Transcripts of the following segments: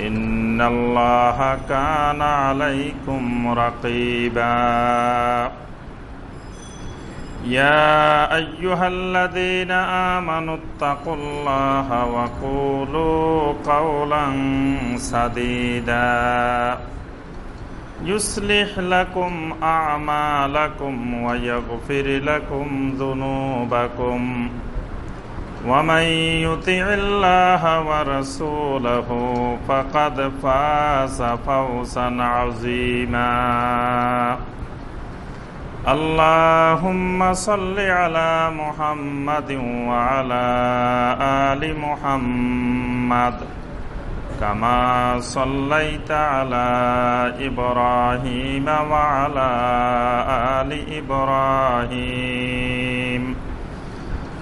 إن الله كان عليكم رقيبا يا أيها الذين آمنوا اتقوا الله وقولوا قولا سديدا يصلح لكم أعمالكم ويغفر لكم ذنوبكم ومن يطع الله ورسوله فقد فاز فوزا عظيما. اللهم صل على محمد وعلى آل محمد كما صليت على إبراهيم وعلى آل إبراهيم.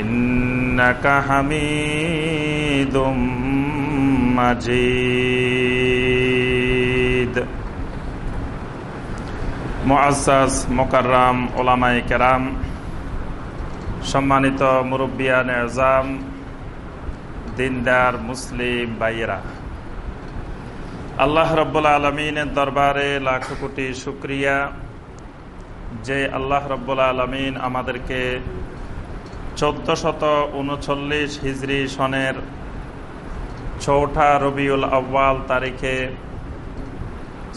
ইন্নাকা হামিদুম মাজিদ। মোয়াজ মোকাররাম ওলামাই কেরাম, সম্মানিত মুরব্বিয়ান এজাম দিনদার মুসলিম বাইয়েরা আল্লাহ রব্বুল আলমিনের দরবারে লাখ কোটি শুক্রিয়া যে আল্লাহ রব্বুল আলমিন আমাদেরকে চোদ্দ শত উনচল্লিশ হিজড়ি সনের চৌঠা রবিউল আব্বাল তারিখে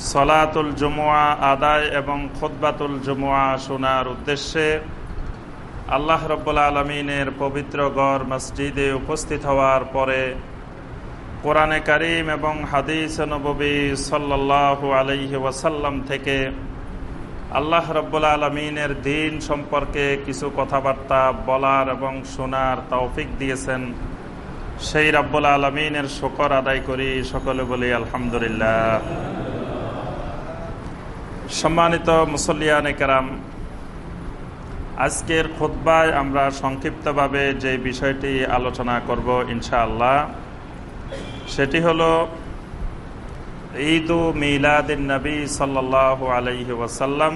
সলাতুল জুমুয়া আদায় এবং খোদবাতুল জুমুয়া শোনার উদ্দেশ্যে আল্লাহ রব্বুল আলমিনের পবিত্র গড় মসজিদে উপস্থিত হওয়ার পরে কোরআনে করিম এবং হাদিস নবী সাল্লাহু আলহি ওয়াসাল্লাম থেকে আল্লাহ রব্বুল আলমিনের দিন সম্পর্কে কিছু কথাবার্তা বলার এবং শোনার তৌফিক দিয়েছেন। সেই রব্বুল আলমিনের শকর আদায় করি সকলে বলি আলহামদুলিল্লাহ। সম্মানিত মুসল্লিয়ান কেরাম, আজকের খোদ্বায় আমরা সংক্ষিপ্তভাবে যে বিষয়টি আলোচনা করব ইনশাআল্লাহ, সেটি হলো ঈদ মিলাদিন নবী সাল্লাহ আলহি ওয়াসাল্লাম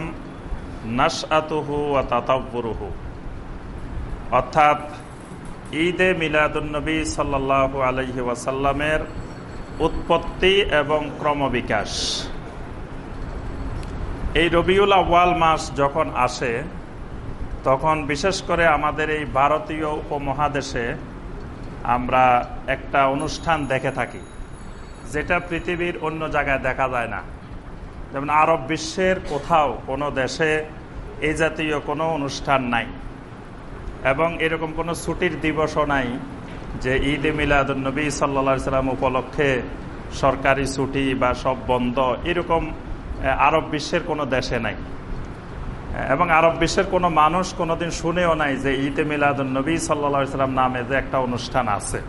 নাসআতুহু ও তাতাব্বুরুহু। অর্থাৎ ঈদে মিলাদুন্নবী সাল্লাহ আলহি ওয়াসাল্লামের উৎপত্তি এবং ক্রমবিকাশ। এই রবিউল আওয়াল মাস যখন আসে, তখন বিশেষ করে আমাদের এই ভারতীয় উপমহাদেশে আমরা একটা অনুষ্ঠান দেখে থাকি। যেটা পৃথিবীর অন্য জায়গায় দেখা যায় না। যেমন আরব বিশ্বের কোথাও কোনো দেশে এই জাতীয় কোনো অনুষ্ঠান নাই। এবং এরকম কোনো ছুটির দিবসও নাই যে ঈদ এ মিলাদুলনবী সাল্লা সাল্লাম উপলক্ষে সরকারি ছুটি বা সব বন্ধ, এরকম আরব বিশ্বের কোনো দেশে নাই। এবং আরব বিশ্বের কোনো মানুষ কোনোদিন শুনেও নাই যে ঈদ এ মিলাদুলনবী সাল্লা সাল্লাম নামে যে একটা অনুষ্ঠান আছে।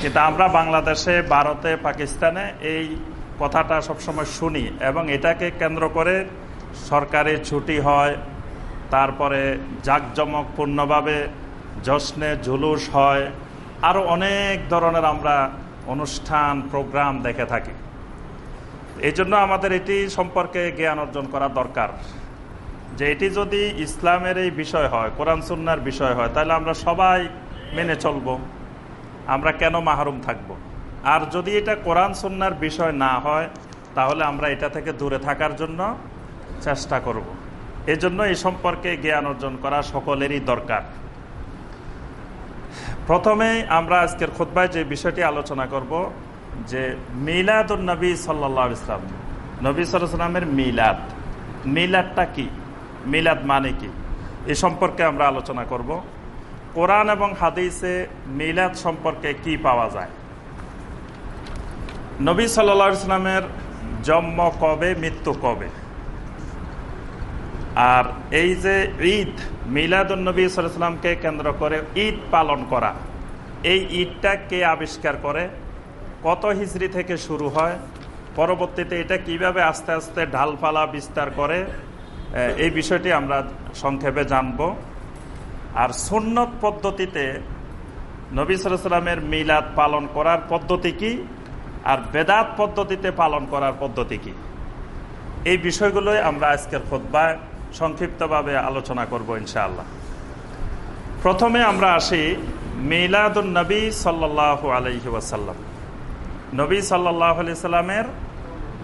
কিন্তু আমরা বাংলাদেশে, ভারতে, পাকিস্তানে এই কথাটা সবসময় শুনি এবং এটাকে কেন্দ্র করে সরকারি ছুটি হয়, তারপরে জাঁকজমকপূর্ণভাবে জশ্নে জুলুস হয় আরও অনেক ধরনের আমরা অনুষ্ঠান, প্রোগ্রাম দেখে থাকি। এই জন্য আমাদের এটি সম্পর্কে জ্ঞান অর্জন করা দরকার। যে এটি যদি ইসলামের এই বিষয় হয়, কোরআন সুন্নার বিষয় হয়, তাহলে আমরা সবাই মেনে চলব। আমরা কেন মাহরুম থাকব। আর যদি এটা কোরআন সুন্নার বিষয় না হয়, তাহলে আমরা এটা থেকে দূরে থাকার জন্য চেষ্টা করব। এজন্য এই সম্পর্কে জ্ঞান অর্জন করা সকলেরই দরকার। প্রথমে আমরা আজকের খোদ্ায় যে বিষয়টি আলোচনা করব, যে মিলাদ নবী সাল্লা ইসলাম নবী সাল্লামের মিলাদ। মিলাদটা কি? মিলাদ মানে কি? এ সম্পর্কে আমরা আলোচনা করব। কোরআন এবং হাদিসে মিলাদ সম্পর্কে কি পাওয়া যায়? নবী সাল্লা ইসলামের জন্ম কবে, মৃত্যু কবে? আর এই যে ঈদ মিলাদুলনবী সাল্লামকে কেন্দ্র করে ঈদ পালন করা, এই ঈদটা কে আবিষ্কার করে? কত হিজড়ি থেকে শুরু হয়? পরবর্তীতে এটা কীভাবে আস্তে আস্তে ঢালফালা বিস্তার করে? এই বিষয়টি আমরা সংক্ষেপে জানব। আর সুন্নত পদ্ধতিতে নবী সাল্লামের মিলাদ পালন করার পদ্ধতি কি? আর বেদাত পদ্ধতিতে পালন করার পদ্ধতি কি? এই বিষয়গুলোই আমরা আজকের খোদ্ায় সংক্ষিপ্তভাবে আলোচনা করব ইনশাআল্লাহ। প্রথমে আমরা আসি মিলাদুল নবী সাল্লাহ আলহি ওয়াসাল্লাম। নবী সাল্লাহ আলি সাল্লামের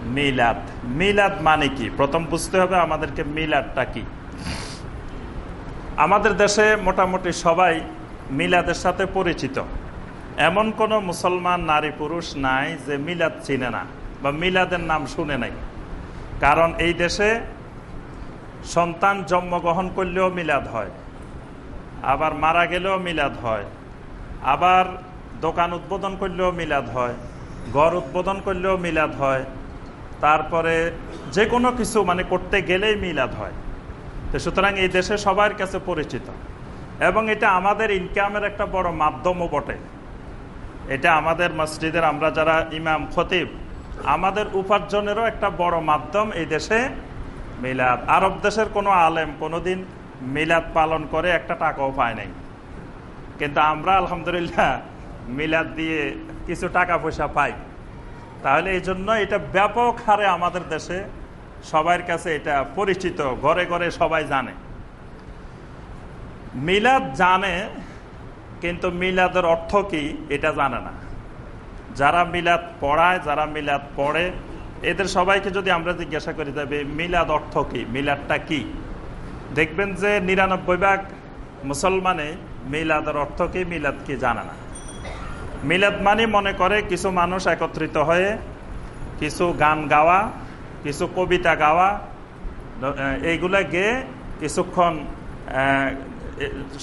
মিলাদ। মিলাদ মানে কি? প্রথম বুঝতে হবে আমাদেরকে মিলাদটা কি। আমাদের দেশে মোটামুটি সবাই মিলাদের সাথে পরিচিত। এমন কোনো মুসলমান নারী পুরুষ নাই যে মিলাদ চিনে না বা মিলাদের নাম শুনে নাই। কারণ এই দেশে সন্তান জন্মগ্রহণ করলেও মিলাদ হয়, আবার মারা গেলেও মিলাদ হয়, আবার দোকান উদ্বোধন করলেও মিলাদ হয়, ঘর উদ্বোধন করলেও মিলাদ হয়, তারপরে যে কোনো কিছু মানে করতে গেলেই মিলাদ হয়। তো সুতরাং এই দেশে সবার কাছে পরিচিত। এবং এটা আমাদের ইনকামের একটা বড় মাধ্যমও বটে। এটা আমাদের মসজিদের, আমরা যারা ইমাম, খতিব, আমাদের উপার্জনেরও একটা বড় মাধ্যম এই দেশে মিলাদ। আরব দেশের কোনো আলেম কোনোদিন মিলাদ পালন করে একটা টাকাও পায় নাই। কিন্তু আমরা, আলহামদুলিল্লাহ, মিলাদ দিয়ে কিছু টাকা পয়সা পাই। তাহলে এই জন্য এটা ব্যাপক হারে আমাদের দেশে সবার কাছে এটা পরিচিত, ঘরে ঘরে সবাই জানে। মিলাদ জানে, কিন্তু মিলাদের অর্থ কি এটা জানে না। যারা মিলাদ পড়ায়, যারা মিলাদ পড়ে, এদের সবাইকে যদি আমরা জিজ্ঞাসা করি যাবে মিলাদ অর্থ কি? মিলাদটা কি? দেখবেন যে নিরানব্বই ভাগ মুসলমানে মিলাদের অর্থ কি, মিলাদ কি জানে না। মিলাদ মানে মনে করে কিছু মানুষ একত্রিত হয়ে কিছু গান গাওয়া কিছু কবিতা গাওয়া এইগুলা গেয়ে কিছুক্ষণ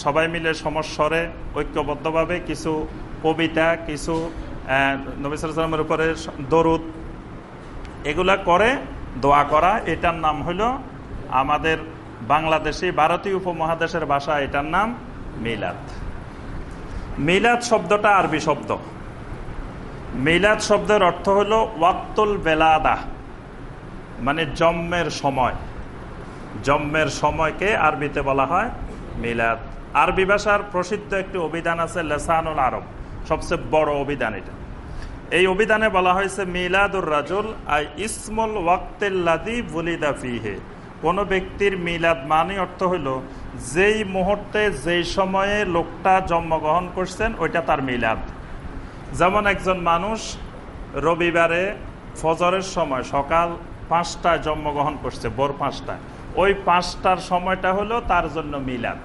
সবাই মিলে সমস্বরে ঐক্যবদ্ধভাবে কিছু কবিতা, কিছু নবিসামের উপরে দরুদ, এগুলা করে দোয়া করা। এটার নাম হইল আমাদের বাংলাদেশি, ভারতীয় উপমহাদেশের ভাষা, এটার নাম মিলাদ। মিলাদ শব্দটা আরবি শব্দ। মিলাদ শব্দের অর্থ হল ওয়াক্তুল বেলাদা। মানে জন্মের সময়। জন্মের সময়কে আরবিতে বলা হয় মিলাদ। আরবি ভাষার প্রসিদ্ধ একটি অভিধান আছে লেসানুল আরব। সবচেয়ে বড় অভিধান এটা। এই অভিধানে বলা হয়েছে, মিলাদুর রাজুল আই ইসমুল ওয়াক্তেল্লাদি বুলিদা ফিহে। কোনো ব্যক্তির মিলাদ মানে অর্থ হইল, যেই মুহূর্তে, যেই সময়ে লোকটা জন্মগ্রহণ করছেন, ওইটা তার মিলাদ। যেমন একজন মানুষ রবিবারে ফজরের সময় সকাল পাঁচটায় জন্মগ্রহণ করছে, ভোর পাঁচটায়। ওই পাঁচটার সময়টা হলো তার জন্য মিলাদ।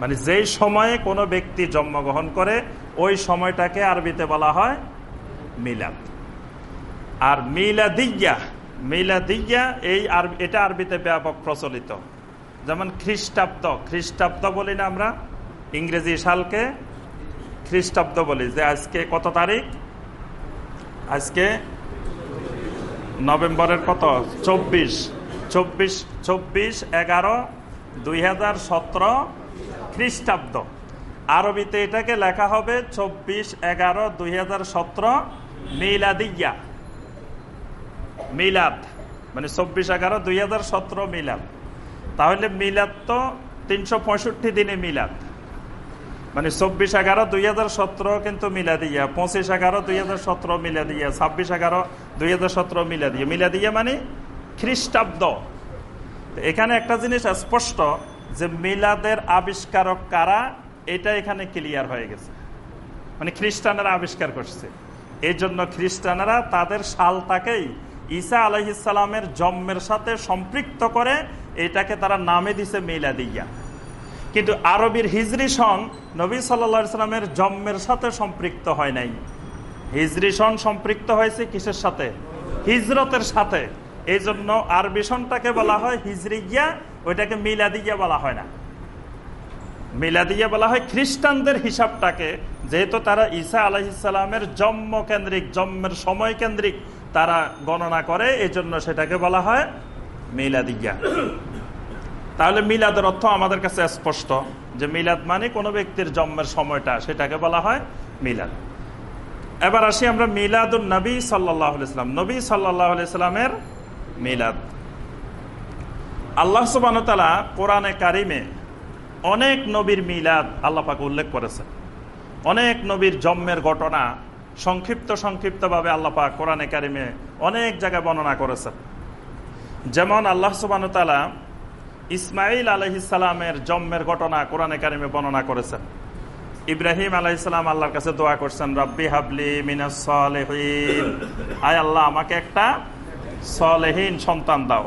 মানে যেই সময়ে কোনো ব্যক্তি জন্মগ্রহণ করে, ওই সময়টাকে আরবিতে বলা হয় মিলাদ। আর মিলাদিয়া মিলাদিয়া এই আর, এটা আরবিতে ব্যাপক প্রচলিত। যেমন খ্রিস্টাব্দ খ্রিস্টাব্দ বলি না আমরা, ইংরেজি সালকে খ্রিস্টাব্দ বলি যে আজকে কত তারিখ? আজকে নভেম্বরের কত? চব্বিশ। চব্বিশ চব্বিশ, এগারো, দুই হাজার সতেরো খ্রিস্টাব্দ। আরবিতে এটাকে লেখা হবে চব্বিশ, এগারো, দুই হাজার সতেরো মিলাদিয়া। মিলাদ। মানে চব্বিশ, এগারো, দুই হাজার সতেরো মিলাদ। তাহলে মিলাদ তো তিনশো পঁয়ষট্টি দিনে মিলাদ। মানে চব্বিশ এগারো দুই হাজার সতেরো কিন্তু মিলা দিয়া, পঁচিশ এগারো দুই হাজার সতেরো মিলা দিয়া, ছাব্বিশ এগারো দুই হাজার সতেরো মিলা দিয়ে। মিলাদিয়া মিলাদিয়া মানে খ্রিস্টাব্দ। এখানে একটা জিনিস স্পষ্ট যে মিলাদের আবিষ্কারক কারা, এটা এখানে ক্লিয়ার হয়ে গেছে। মানে খ্রিস্টানেরা আবিষ্কার করছে। এই জন্য খ্রিস্টানেরা তাদের সালটাকেই ঈসা আলহিসালামের জন্মের সাথে সম্পৃক্ত করে এটাকে তারা নামে দিছে মিলাদিয়া। কিন্তু আরবির হিজরি সন নবী সাল্লা সাল্লামের জন্মের সাথে সম্পৃক্ত হয় নাই। হিজরি সন সম্পৃক্ত হয়েছে কিসের সাথে? হিজরতের সাথে। এই জন্য আরবি সনটাকে বলা হয় হিজরি গিয়া ওইটাকে মিলাদিয়া বলা হয় না। মিলাদিয়া বলা হয় খ্রিস্টানদের হিসাবটাকে, যেহেতু তারা ঈসা আলহিসাল্লামের জন্ম কেন্দ্রিক, জন্মের সময় কেন্দ্রিক তারা গণনা করে এই জন্য সেটাকে বলা হয় মিলাদিয়া। তাহলে মিলাদের অর্থ আমাদের কাছে স্পষ্ট যে মিলাদ মানে কোনো ব্যক্তির জন্মের সময়টা, সেটাকে বলা হয় মিলাদ। এবার আসি আমরা মিলাদুল নবী সাল্লাহ ইসলাম নবী সাল্লাহ ইসলামের মিলাদ। আল্লাহ সুবানতালা কোরআনে কারিমে অনেক নবীর মিলাদ আল্লাপাকে উল্লেখ করেছেন। অনেক নবীর জন্মের ঘটনা সংক্ষিপ্ত সংক্ষিপ্তভাবে আল্লাপা কোরআনে কারিমে অনেক জায়গায় বর্ণনা করেছেন। যেমন আল্লাহ সুবানতালা ইসমাইল আলহিসালামের জন্মের ঘটনা কোরআনে কারিমে বর্ণনা করেছেন। ইব্রাহিম আলাইসালাম আল্লাহর কাছে দোয়া করছেন, রব্বি হাবলি মিনাসলেহীন আয় আল্লাহ, আমাকে একটা সলেহীন সন্তান দাও।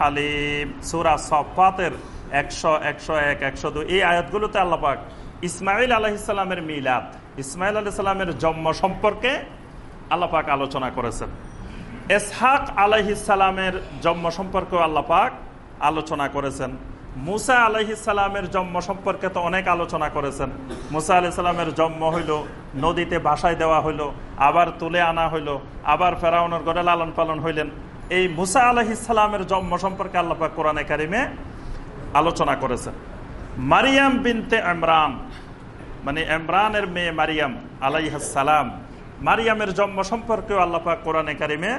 হালিম। সুরা সফাতের একশো একশো এক, একশো এই আয়াতগুলোতে ইসমাইল ইসমাইল জন্ম সম্পর্কে আলোচনা করেছেন। এসহাক আলহিসাল্লামের জন্ম সম্পর্কেও আল্লাপাক আলোচনা করেছেন। মুসা আলহিসাল্লামের জন্ম সম্পর্কে তো অনেক আলোচনা করেছেন। মুসা আলাইসাল্লামের জন্ম হইল, নদীতে বাসায় দেওয়া হইল, আবার তুলে আনা হইল, আবার ফেরাউনের গড়ে লালন পালন হইলেন। এই মুসা আলহিসাল্লামের জন্ম সম্পর্কে আল্লাপাক কোরআনে কারিমে আলোচনা করেছেন। মারিয়াম বিনতে ইমরান মানে ইমরানের মেয়ে মারিয়াম আলাইহাসালাম মারিয়ামের জন্ম সম্পর্কেও আল্লাপাক কোরআনে কারিমে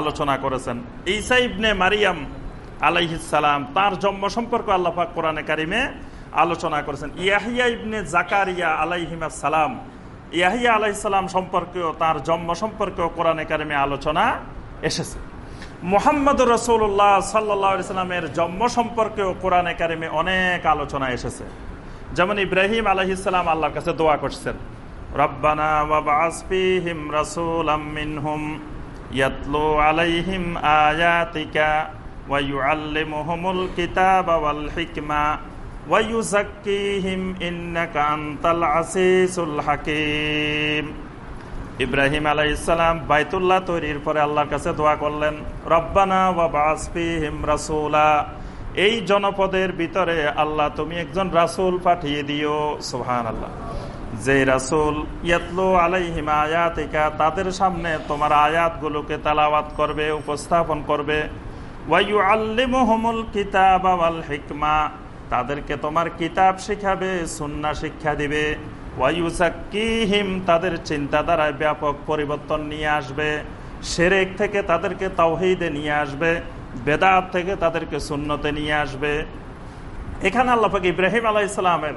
আলোচনা করেছেন। ঈসা ইবনে মারিয়াম আলাইহিসালাম তার জন্ম সম্পর্ক আল্লাপাক কোরআনে কারিমে আলোচনা করেছেন। ইয়াহিয়া ইবনে জাকারিয়া আলাইহিমা সালাম, ইয়াহিয়া আলাইসালাম সম্পর্কেও তার জন্ম সম্পর্কেও কোরআনে কারিমে আলোচনা এসেছে। মোহাম্মদ রসুল্লাহ সাল্লামের জন্ম সম্পর্কেও কোরআনে কারিমে অনেক আলোচনা এসেছে। যেমন ইব্রাহিম আলহিসাম আল্লাহর কাছে দোয়া করছেন, রব্বানা বাবা ওয়াবাসফিহিম রাসূলাম মিনহুম। আলাইহিম হিকমা ইব্রাহিম আলাইসালাম বাইতুল্লাহ তৈরির পরে আল্লাহর কাছে দোয়া করলেন, রব্বানা ওয়াবাসফিহিম রাসূলা, এই জনপদের ভিতরে আল্লাহ তুমি একজন রাসূল পাঠিয়ে দিও। সুবহান আল্লাহ যে রাসুল ইয়াতলু আলাইহিম আয়াতিকা, তাদের সামনে তোমার আয়াতগুলোকে তালাওয়াত করবে, উপস্থাপন করবে। ওয়াইউ আল্লিমুহুমুল কিতাব ওয়াল হিকমা, তাদেরকে তোমার কিতাব শিখাবে, সুন্না শিক্ষা দিবে। ওয়াইউসাক্কিহিম তাদের চিন্তাধারায় ব্যাপক পরিবর্তন নিয়ে আসবে। সেরেক থেকে তাদেরকে তাওহিদে নিয়ে আসবে, বেদাত থেকে তাদেরকে সুন্নতে নিয়ে আসবে। এখানে আল্লাহাক ইব্রাহিম আলাহ ইসলামের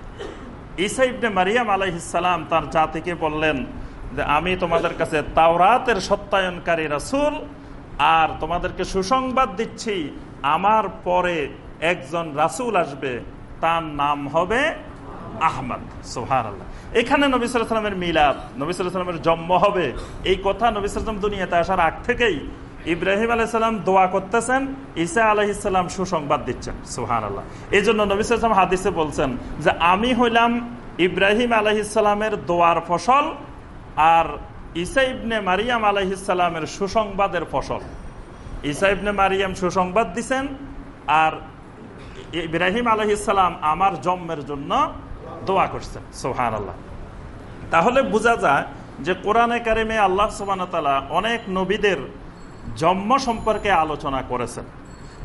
ঈসা ইবনে মারিয়াম আলাইহিস সালাম তার জাতিকে বললেন যে, আমি তোমাদের কাছে তাওরাতের সত্যায়নকারী রাসূল আর তোমাদেরকে সুসংবাদ দিচ্ছি। আমার পরে একজন রাসূল আসবে। তার নাম হবে আহমদ। সোহার আল্লাহ এখানে নবী সালামের মিলাদ, নবী সালামের জন্ম হবে। এই কথা নবী সালাম দুনিয়াতে আসার আগ থেকেই ইব্রাহিম আলাইসাল্লাম দোয়া করতেছেন, ঈসা আলহিসাল্লাম সুসংবাদ দিচ্ছেন। সুহান আল্লাহ এই জন্য নবী সালাম হাদিসে বলছেন যে, আমি হইলাম ইব্রাহিম আলহিসাল্লামের দোয়ার ফসল আর ঈসা ইবনে মারিয়াম আলহিসাল্লামের সুসংবাদের ফসল। ঈসা ইবনে মারিয়াম সুসংবাদ দিছেন আর ইব্রাহিম আলহিসাল্লাম আমার জন্মের জন্য দোয়া করছেন। সোহান আল্লাহ তাহলে বোঝা যায় যে, কোরআনে কারিমে আল্লাহ সোবান অনেক নবীদের জন্ম সম্পর্কে আলোচনা করেছেন।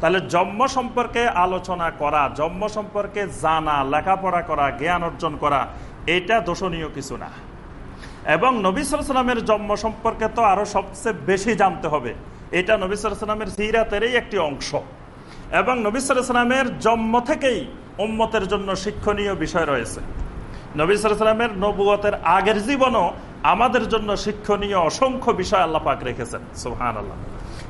তাহলে জন্ম সম্পর্কে আলোচনা করা, জন্ম সম্পর্কে জানা, লেখাপড়া করা, জ্ঞান অর্জন করা, এটা দোষণীয় কিছু না। এবং নবী সালামের জন্ম সম্পর্কে তো আরও সবচেয়ে বেশি জানতে হবে। এটা নবী সালামের সিরাতেরই একটি অংশ। এবং নবী সালামের জন্ম থেকেই উম্মতের জন্য শিক্ষণীয় বিষয় রয়েছে। নবী সালামের নবুয়তের আগের জীবনও আমাদের জন্য শিক্ষণীয় অসংখ্য বিষয় আল্লাহ পাক রেখেছেন। সুহান আল্লাহ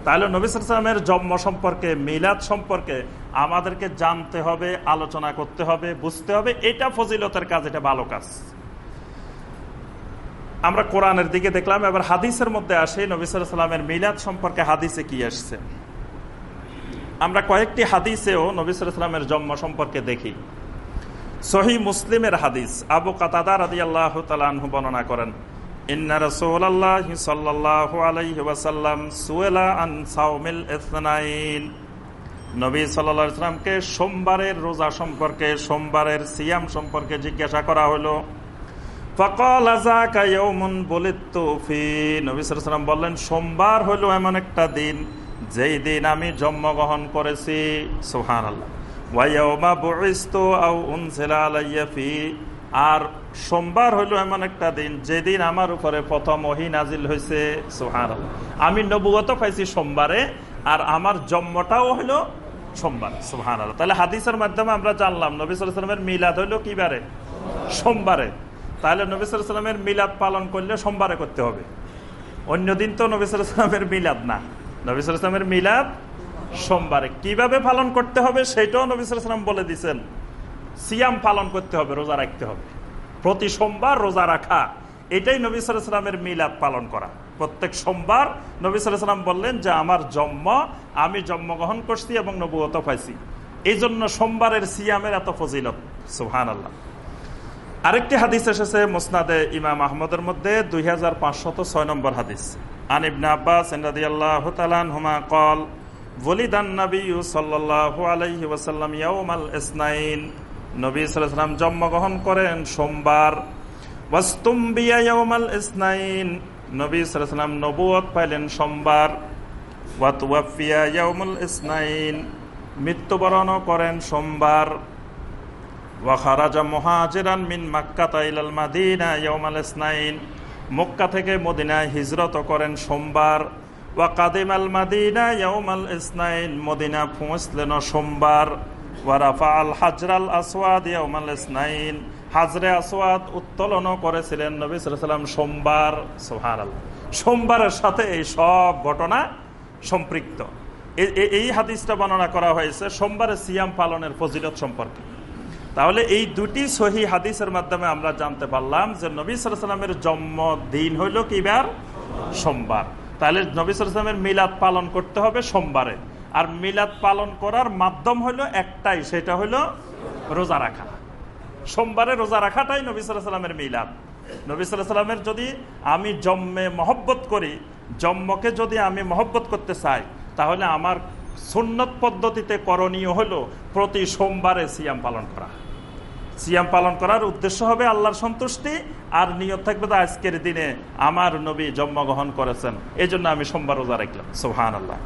তাহলে নবী সালামের জন্ম সম্পর্কে, মিলাদ সম্পর্কে আমাদেরকে জানতে হবে, আলোচনা করতে হবে, বুঝতে হবে। এটা ফজিলতের কাজ, এটা ভালো কাজ। আমরা কোরআনের দিকে দেখলাম, এবার হাদিসের মধ্যে আসে, নবী সালামের মিলাদ সম্পর্কে হাদিসে কি আসছে। আমরা কয়েকটি হাদিসেও নবী সালামের জন্ম সম্পর্কে দেখি। সহি মুসলিমের হাদিস, আবু কাতাদার আদি আল্লাহ বর্ণনা করেন সুয়েলা আন নবী সোমবারের রোজা সম্পর্কে, সোমবারের সিয়াম সম্পর্কে জিজ্ঞাসা করা হলো। সাল্লাম বললেন, সোমবার হলো এমন একটা দিন, যেই দিন আমি জন্মগ্রহণ করেছি। সোহান আল্লাহ আর সোমবার হইল এমন একটা দিন, যেদিন আমার উপরে প্রথম ওহি নাজিল হয়েছে সোহান আমি নবুগত পাইছি সোমবারে, আর আমার জন্মটাও হইল সোমবার তাহলে হাদিসের মাধ্যমে আমরা জানলাম মিলাদ হইল কিবারে? সোমবারে। তাহলে মিলাদ পালন করলে সোমবারে করতে হবে। তো মিলাদ না। মিলাদ সোমবারে। কীভাবে পালন করতে হবে সেটাও নবী বলে দিচ্ছেন সিয়াম পালন করতে হবে, রোজা রাখতে হবে। প্রতি সোমবার রোজা রাখা, এটাই নবী সালামের মিলাদ পালন করা। প্রত্যেক সোমবার নবী সালাম বললেন যে, আমার জন্ম, আমি জন্মগ্রহণ করছি এবং নবুগত পাইছি। এই জন্য সোমবারের সিয়ামের এত ফজিলত সুহান আল্লাহ আরেকটি হাদিস এসেছে মুসনাদে ইমাম আহমদের মধ্যে, দুই নম্বর হাদিস। আনিবনা আব্বাস রাদিয়াল্লাহু তাআলা হুমা কল ইসনাইন। নবী সাল্লাল্লাহু জন্মগ্রহণ করেন সোমবার। ওয়াস্তুমবিয়া ইয়াউমাল ইসনাইন। নবী পাইলেন সোমবার। ইসনাইন। মৃত্যুবরণ করেন সোমবার। ওয়া খারাজা মুহাজিরান মিন মাক্কা ইলাল মাদিনা ইসনাইন। মক্কা থেকে মদিনায় হিজরত করেন সোমবার। ওয়া কাদিম আল মাদিনা ইয়াউমাল ইসনাইন। মদিনা পৌঁছলেন সোমবার। হাজরাল আসওয়াদ ইয়াউমাল ইসনাইন। হাজরে আসওয়াদ উত্তোলনও করেছিলেন নবী সাল্লাম সোমবার, সুবহানাল্লাহ। সোমবারের সাথে এই সব ঘটনা সম্পৃক্ত। এই হাদিসটা বর্ণনা করা হয়েছে সোমবারে সিয়াম পালনের ফজিলত সম্পর্কে। তাহলে এই দুটি সহি হাদিসের মাধ্যমে আমরা জানতে পারলাম যে নবী সালামের জন্মদিন হইল কিবার? সোমবার। তাহলে নবী সালামের মিলাদ পালন করতে হবে সোমবারে। আর মিলাদ পালন করার মাধ্যম হইল একটাই, সেটা হইল রোজা রাখা। সোমবারে রোজা রাখাটাই নবী সালামের মিলাদ। নবী সাল্লামের যদি আমি জন্মে মহব্বত করি, জম্মকে যদি আমি মহব্বত করতে চাই, তাহলে আমার সুন্নত পদ্ধতিতে করণীয় হলো প্রতি সোমবারে সিয়াম পালন করা। সিয়াম পালন করার উদ্দেশ্য হবে আল্লাহর সন্তুষ্টি, আর নিয়ত থাকবে তো আজকের দিনে আমার নবী জন্মগ্রহণ করেছেন। এই জন্য আমি সোমবার রোজা রাখলাম। সোহান আল্লাহ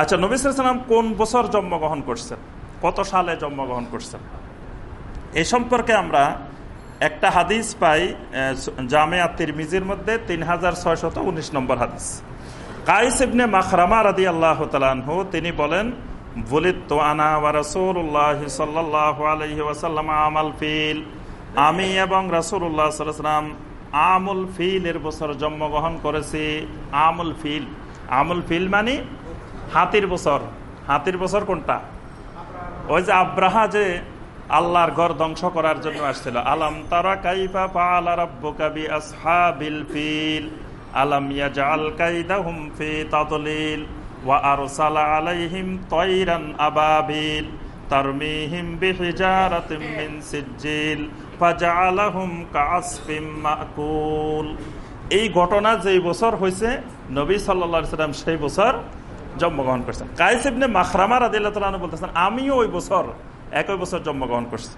আচ্ছা নবী সালাম কোন বছর জন্মগ্রহণ করছেন? কত সালে জন্মগ্রহণ করছেন? এ সম্পর্কে আমরা একটা হাদিস পাই জামে তিরমিজির মধ্যে তিন হাজার ছয়শত উনিশ নম্বর হাদিস। কাইস ইবনে মাখরামা রাদি আল্লাহ তালানহু তিনি বলেন বলিত আনা ওয়া রাসূলুল্লাহ সাল্লাল্লাহু আলাইহি ওয়াসাল্লাম আমাল ফিল। আমি এবং রাসূলুল্লাহ সাল্লাল্লাহু আমুল ফিলের বছর জন্মগ্রহণ করেছি। আমুল ফিল। আমুল ফিল মানে হাতির বছর। হাতির বছর কোনটা? ওই যে আব্রাহা যে আল্লাহর ঘর ধ্বংস করার জন্য আসছিল। আলাম তারা কাইফা পাআলা রাব্বুকা বিআসহাবিল ফিল। আলাম ইয়াজআল কাইদাহুম ফি তাদলিল। ওয়া আরসালা আলাইহিম তায়রান আবাবিল। তারমিহিম বিহিজারাতিন মিন সিজ্জিল। ফাজআলাহুম কাআসফিম মাকুল। এই ঘটনা যেই বছর হয়েছে নবী সাল্লাল্লাহু আলাইহি সেই বছর জন্মগ্রহণ করছেন। কাইস ইবনে মাখরামা রাদিয়াল্লাহু তাআলা বলতেছেন, আমিও ওই বছর, একই বছর জন্মগ্রহণ করছি।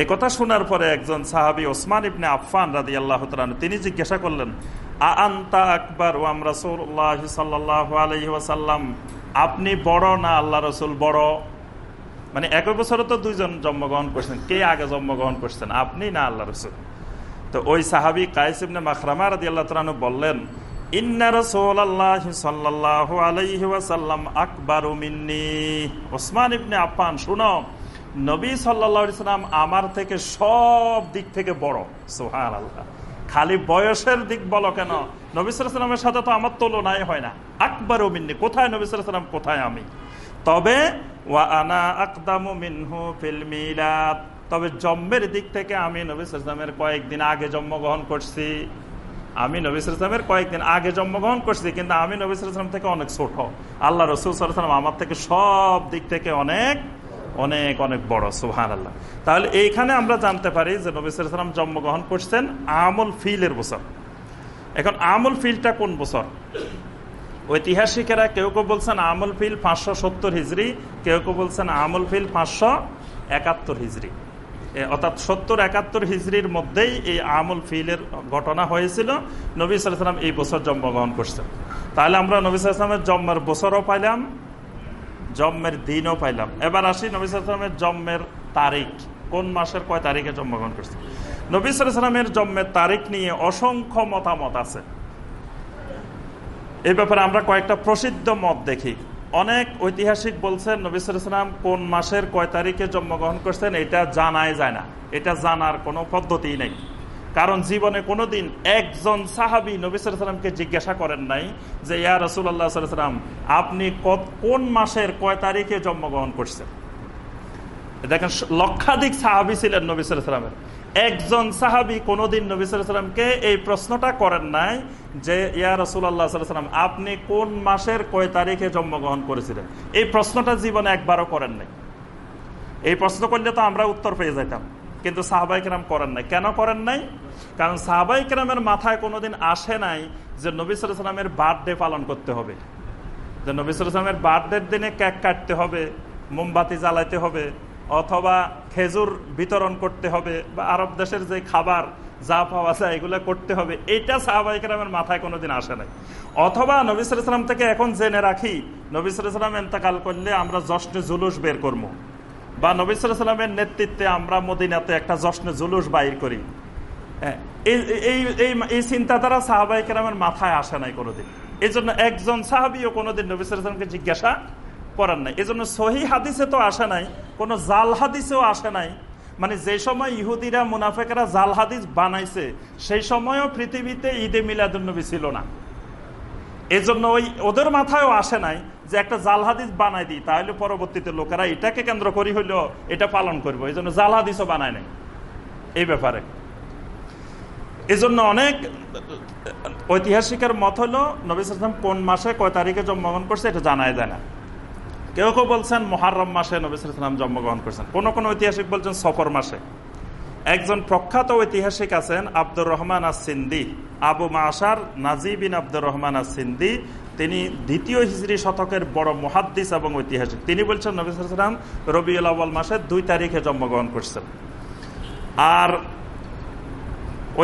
এই কথা শোনার পরে একজন সাহাবি ওসমান ইবনে আফফান রাদি আল্লাহ তিনি জিজ্ঞাসা করলেন আন্তা আকবর ওয়াম রাসুল্লাহ সাল্লাহ আলহি ওয়াসাল্লাম, আপনি বড় না আল্লাহ রসুল বড়? মানে একই বছরে তো দুইজন জন্মগ্রহণ করছেন, কে আগে জন্মগ্রহণ করছেন, আপনি না আল্লাহ রসুল? তো ওই সাহাবি কাইস ইবনে মাখরামা রাদি আল্লাহ তালু বললেন নবী আমার থেকে সব দিক থেকে বড়। সোহান আল্লাহ খালি বয়সের দিক বলো কেন? নবী সাথে তো আমার তুলনায় হয় না। আকবর মিন্নি, কোথায় নবী কোথায় আমি? তবে, ওয়া আনা আকদামু মিনহু তবে জন্মের দিক থেকে আমি নবী সালামের কয়েকদিন আগে জন্মগ্রহণ করছি। আমি নবী সালামের কয়েকদিন আগে জন্মগ্রহণ করছি, কিন্তু আমি নবী সালাম থেকে অনেক ছোট। আল্লাহ রসুল সাল্লাম আমার থেকে সব দিক থেকে অনেক অনেক অনেক বড় সুহান আল্লাহ তাহলে এইখানে আমরা জানতে পারি যে নবী সালাম জন্মগ্রহণ করছেন আমল ফিলের বছর। এখন আমল ফিলটা কোন বছর? ঐতিহাসিকেরা কেউ কেউ বলছেন আমল ফিল পাঁচশো সত্তর হিজড়ি, কেউ কেউ বলছেন আমল ফিল পাঁচশো একাত্তর হিজড়ি। অর্থাৎ সত্তর একাত্তর হিজড়ির মধ্যেই এই আমল ফিলের ঘটনা হয়েছিল। নবী সালাম এই বছর জন্মগ্রহণ করছেন। তাহলে আমরা নবী সালামের জন্মের বছরও পাইলাম, জন্মের দিনও পাইলাম। এবার আসি নবী সালামের জন্মের তারিখ। কোন মাসের কয় তারিখে জন্মগ্রহণ করছে নবী সালামের জন্মের তারিখ নিয়ে অসংখ্য মতামত আছে। এই ব্যাপারে আমরা কয়েকটা প্রসিদ্ধ মত দেখি। অনেক ঐতিহাসিক বলছেন নবী সালাম কোন মাসের কয় তারিখে জন্মগ্রহণ করছেন, এটা জানাই যায় না। এটা জানার কোনো পদ্ধতি নেই। কারণ জীবনে কোনোদিন একজন সাহাবি নবিসামকে জিজ্ঞাসা করেন নাই যে, ইয়া রসুল্লাহ সাল্লাম আপনি কোন মাসের কয় তারিখে জন্মগ্রহণ করছেন? দেখেন লক্ষাধিক সাহাবি ছিলেন নবী সালামের একজন সাহাবি কোনোদিন নবী সালামকে এই প্রশ্নটা করেন নাই যে, ইয়া রসুল্লাহ সাল্লাম আপনি কোন মাসের কয় তারিখে জন্মগ্রহণ করেছিলেন? এই প্রশ্নটা জীবনে একবারও করেন নাই। এই প্রশ্ন করলে তো আমরা উত্তর পেয়ে যেতাম কিন্তু সাহাবাই কেরাম করেন নাই। কেন করেন নাই? কারণ সাহাবাই কেরামের মাথায় কোনোদিন আসে নাই যে, নবী সালামের বার্থডে পালন করতে হবে। যে, নবী সালামের বার্থডের দিনে কেক কাটতে হবে, মোমবাতি জ্বালাইতে হবে অথবা খেজুর বিতরণ করতে হবে বা আরব দেশের যে খাবার যা পাওয়া যায় এগুলো করতে হবে, এটা সাহাবাই কেরামের মাথায় কোনোদিন আসে নাই। অথবা নবী সালাম থেকে এখন জেনে রাখি, নবী সালাম এন্তেকাল করলে আমরা জশ্নে জুলুস বের করব। বা নবী সাল্লামের নেতৃত্বে আমরা মদিনাতে একটা জশ্নে জুলুস বাইর করি। এই এই চিন্তাধারা সাহাবাই কেরামের মাথায় আসে নাই কোনোদিন। এই জন্য একজন সাহাবিও কোনোদিন নবী সালামকে জিজ্ঞাসা করার নাই। এই জন্য সহি হাদিসে তো আসে নাই, কোনো জাল হাদিসেও আসে নাই। মানে যে সময় ইহুদিরা, মুনাফেকরা জাল হাদিস বানাইছে, সেই সময়ও পৃথিবীতে ঈদে মিলাদুলনবী ছিল না। এজন্য ওই ওদের মাথায়ও আসে নাই যে একটা জাল হাদিস বানাই দিই, তাহলে পরবর্তীতে লোকেরা এটাকে কেন্দ্র করি হইলেও এটা পালন করব। এই জন্য জাল হাদিসও বানায় নাই এই ব্যাপারে। এজন্য অনেক ঐতিহাসিকের মত হলো, নবী সালাম কোন মাসে কয় তারিখে জন্মগ্রহণ করছে এটা জানাই যায় না। কেউ কেউ বলছেন মহারম মাসে নবী সালাম জন্মগ্রহণ করছেন। কোন কোন ঐতিহাসিক বলছেন সফর মাসে। একজন প্রখ্যাত ঐতিহাসিক আছেন আব্দুর রহমান আর সিন্দি আবু মাসার নাজিবিন আব্দুর রহমান আর সিন্দি তিনি দ্বিতীয় হিজড়ি শতকের বড় মহাদ্দিস এবং ঐতিহাসিক। তিনি বলছেন নবী সালাম রবিউল আউ্বাল মাসের দুই তারিখে জন্মগ্রহণ করছেন। আর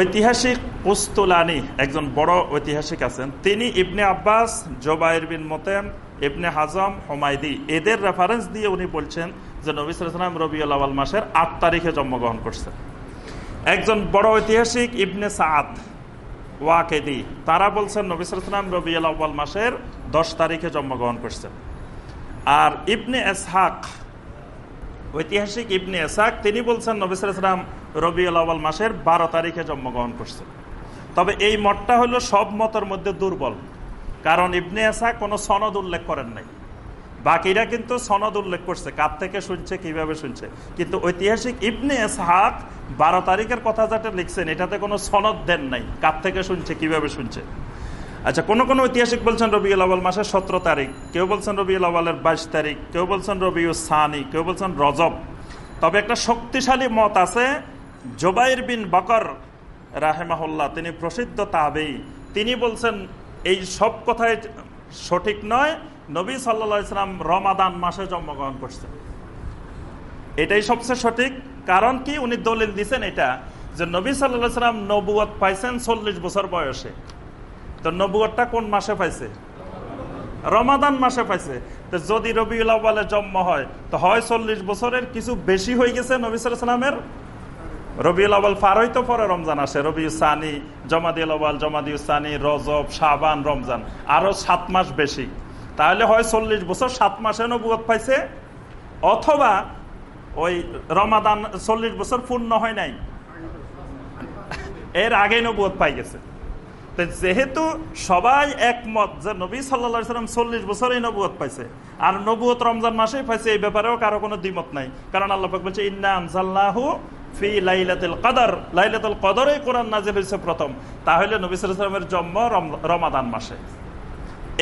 ঐতিহাসিক পুস্তুলানি একজন বড় ঐতিহাসিক আছেন। তিনি ইবনে আব্বাস, জোবাইর বিন মোতেম ইবনে হাজম, হোমায়দি এদের রেফারেন্স দিয়ে উনি বলছেন যে নবী সালাম রবিউল আউ্বাল মাসের আট তারিখে জন্মগ্রহণ করছেন একজন বড় ঐতিহাসিক ইবনে সাদ ওয়াকেদি, তারা বলছেন নবিসাম রবি আল মাসের দশ তারিখে জন্মগ্রহণ করছেন। আর ইবনে এসহাক ঐতিহাসিক ইবনে এসাক তিনি বলছেন নবিসাম রবি আল মাসের বারো তারিখে জন্মগ্রহণ করছেন। তবে এই মতটা হলো সব মতের মধ্যে দুর্বল। কারণ ইবনে এসাক কোনো সনদ উল্লেখ করেন নাই। বাকিরা কিন্তু সনদ উল্লেখ করছে, কার থেকে শুনছে, কীভাবে শুনছে। কিন্তু ঐতিহাসিক ইবনে এসহাক বারো তারিখের কথা যেটা লিখছেন, এটাতে কোনো সনদ দেন নাই, কার থেকে শুনছে, কীভাবে শুনছে। আচ্ছা কোন কোন ঐতিহাসিক বলছেন রবিউল আওয়াল মাসের সতেরো তারিখ, কেউ বলছেন রবিউল আওয়ালের বাইশ তারিখ, কেউ বলছেন রবিউ সানি, কেউ বলছেন রজব। তবে একটা শক্তিশালী মত আছে, জোবাইর বিন বকর রাহেমাহুল্লাহ, তিনি প্রসিদ্ধ তাবেই তিনি বলছেন এই সব কথাই সঠিক নয়। নবী সাল্লা ইসলাম রমাদান মাসে জন্মগ্রহণ করছেন। এটাই সবচেয়ে সঠিক। কারণ কি? উনি দলিল দিচ্ছেন এটা, যে নবী সাল্লা সাল্লাম নবুয় পাইছেন চল্লিশ বছর বয়সে। তো নবুয়টা কোন মাসে পাইছে? রমাদান মাসে পাইছে। তো যদি আব্বালের জন্ম হয়, তো হয় চল্লিশ বছরের, কিছু বেশি হয়ে গেছে নবী সাল্লাহ সাল্লামের? রবিউল আব্বাল পার হইতো পরে রমজান আসে। রবি সানি, জমাদিউল আব্বাল জমাদিউ সানি, রজব শাহবান রমজান। আরও সাত মাস বেশি। তাহলে হয় চল্লিশ বছর, সাত মাসে নবুয়ত পাইছে? অথবা ওই রমাদান চল্লিশ বছর পূর্ণ হয় নাই? এর আগে নবুয়ত পাই গেছে। যেহেতু সবাই একমত যে নবী সাল্লা সাল্লাম চল্লিশ বছরেই নবুয়ত পাইছে, আর নবুয়ত রমজান মাসেই পাইছে, এই ব্যাপারেও কারও কোনো দ্বিমত নাই। কারণ আল্লাহ বলছে, ইন্না আনসাল্লাহু ফি কদর। কদরে হয়েছে প্রথম। তাহলে রমাদান মাসে।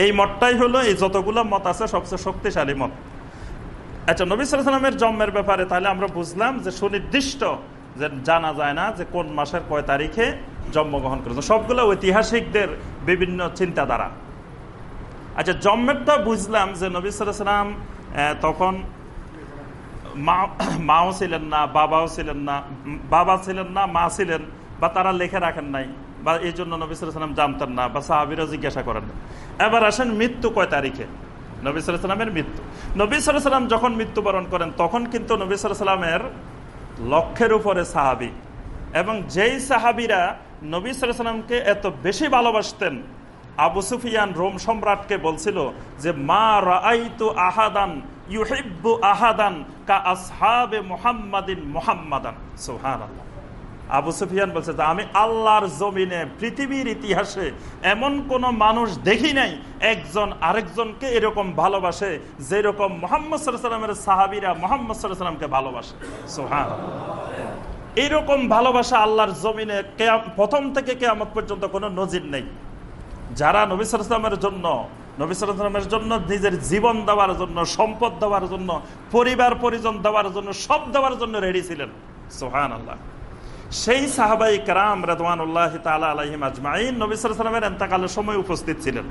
এই মতটাই এই যতগুলো মত আছে সবচেয়ে শক্তিশালী মত। আচ্ছা জন্মের ব্যাপারে তাহলে আমরা বুঝলাম যে সুনির্দিষ্ট যে জানা যায় না যে কোন মাসের কয় তারিখে জন্মগ্রহণ করেছে। সবগুলো ঐতিহাসিকদের বিভিন্ন চিন্তাধারা। আচ্ছা জন্মেরটা বুঝলাম যে নবী সাল্লাম তখন মাও ছিলেন না, বাবাও ছিলেন না, বাবা ছিলেন না, মা ছিলেন, বা তারা লেখে রাখেন নাই, বা এই জন্য নবী সাল্লাম জানতেন না, বা সাহাবিরা জিজ্ঞাসা করেন না। এবার আসেন মৃত্যু কয় তারিখে? নবী সাল্লামের মৃত্যু। নবী যখন মৃত্যুবরণ করেন, তখন কিন্তু নবী সাল্লামের লক্ষের উপরে সাহাবি, এবং যেই সাহাবিরা নবী এত বেশি ভালোবাসতেন, আবু সুফিয়ান রোম সম্রাটকে বলছিল যে, মা রাইতু আহাদান ইউহিব্বু আহাদান কা আসহাবে মোহাম্মদিন মোহাম্মাদান। সোহান আবু সুফিয়ান বলছে যে, আমি আল্লাহর জমিনে, পৃথিবীর ইতিহাসে এমন কোন মানুষ দেখি নাই, একজন আরেকজনকে এরকম ভালোবাসে যেরকম মোহাম্মদ সাল্লামের সাহাবিরা মোহাম্মদ সাল্লামকে ভালোবাসে। সোহান এইরকম ভালোবাসা আল্লাহর জমিনে প্রথম থেকে কেয়ামত পর্যন্ত কোনো নজির নেই। যারা নবী সালামের জন্য নবী সালামের জন্য, নিজের জীবন দেওয়ার জন্য, সম্পদ দেওয়ার জন্য, পরিবার পরিজন দেওয়ার জন্য, সব দেওয়ার জন্য রেডি ছিলেন। সোহান আল্লাহ সেই সাহাবাই কারাম রেদওয়ানুল্লাহ তালা আলহিম আজমাইন নবী সালামের এন্তকালের সময় উপস্থিত ছিলেন।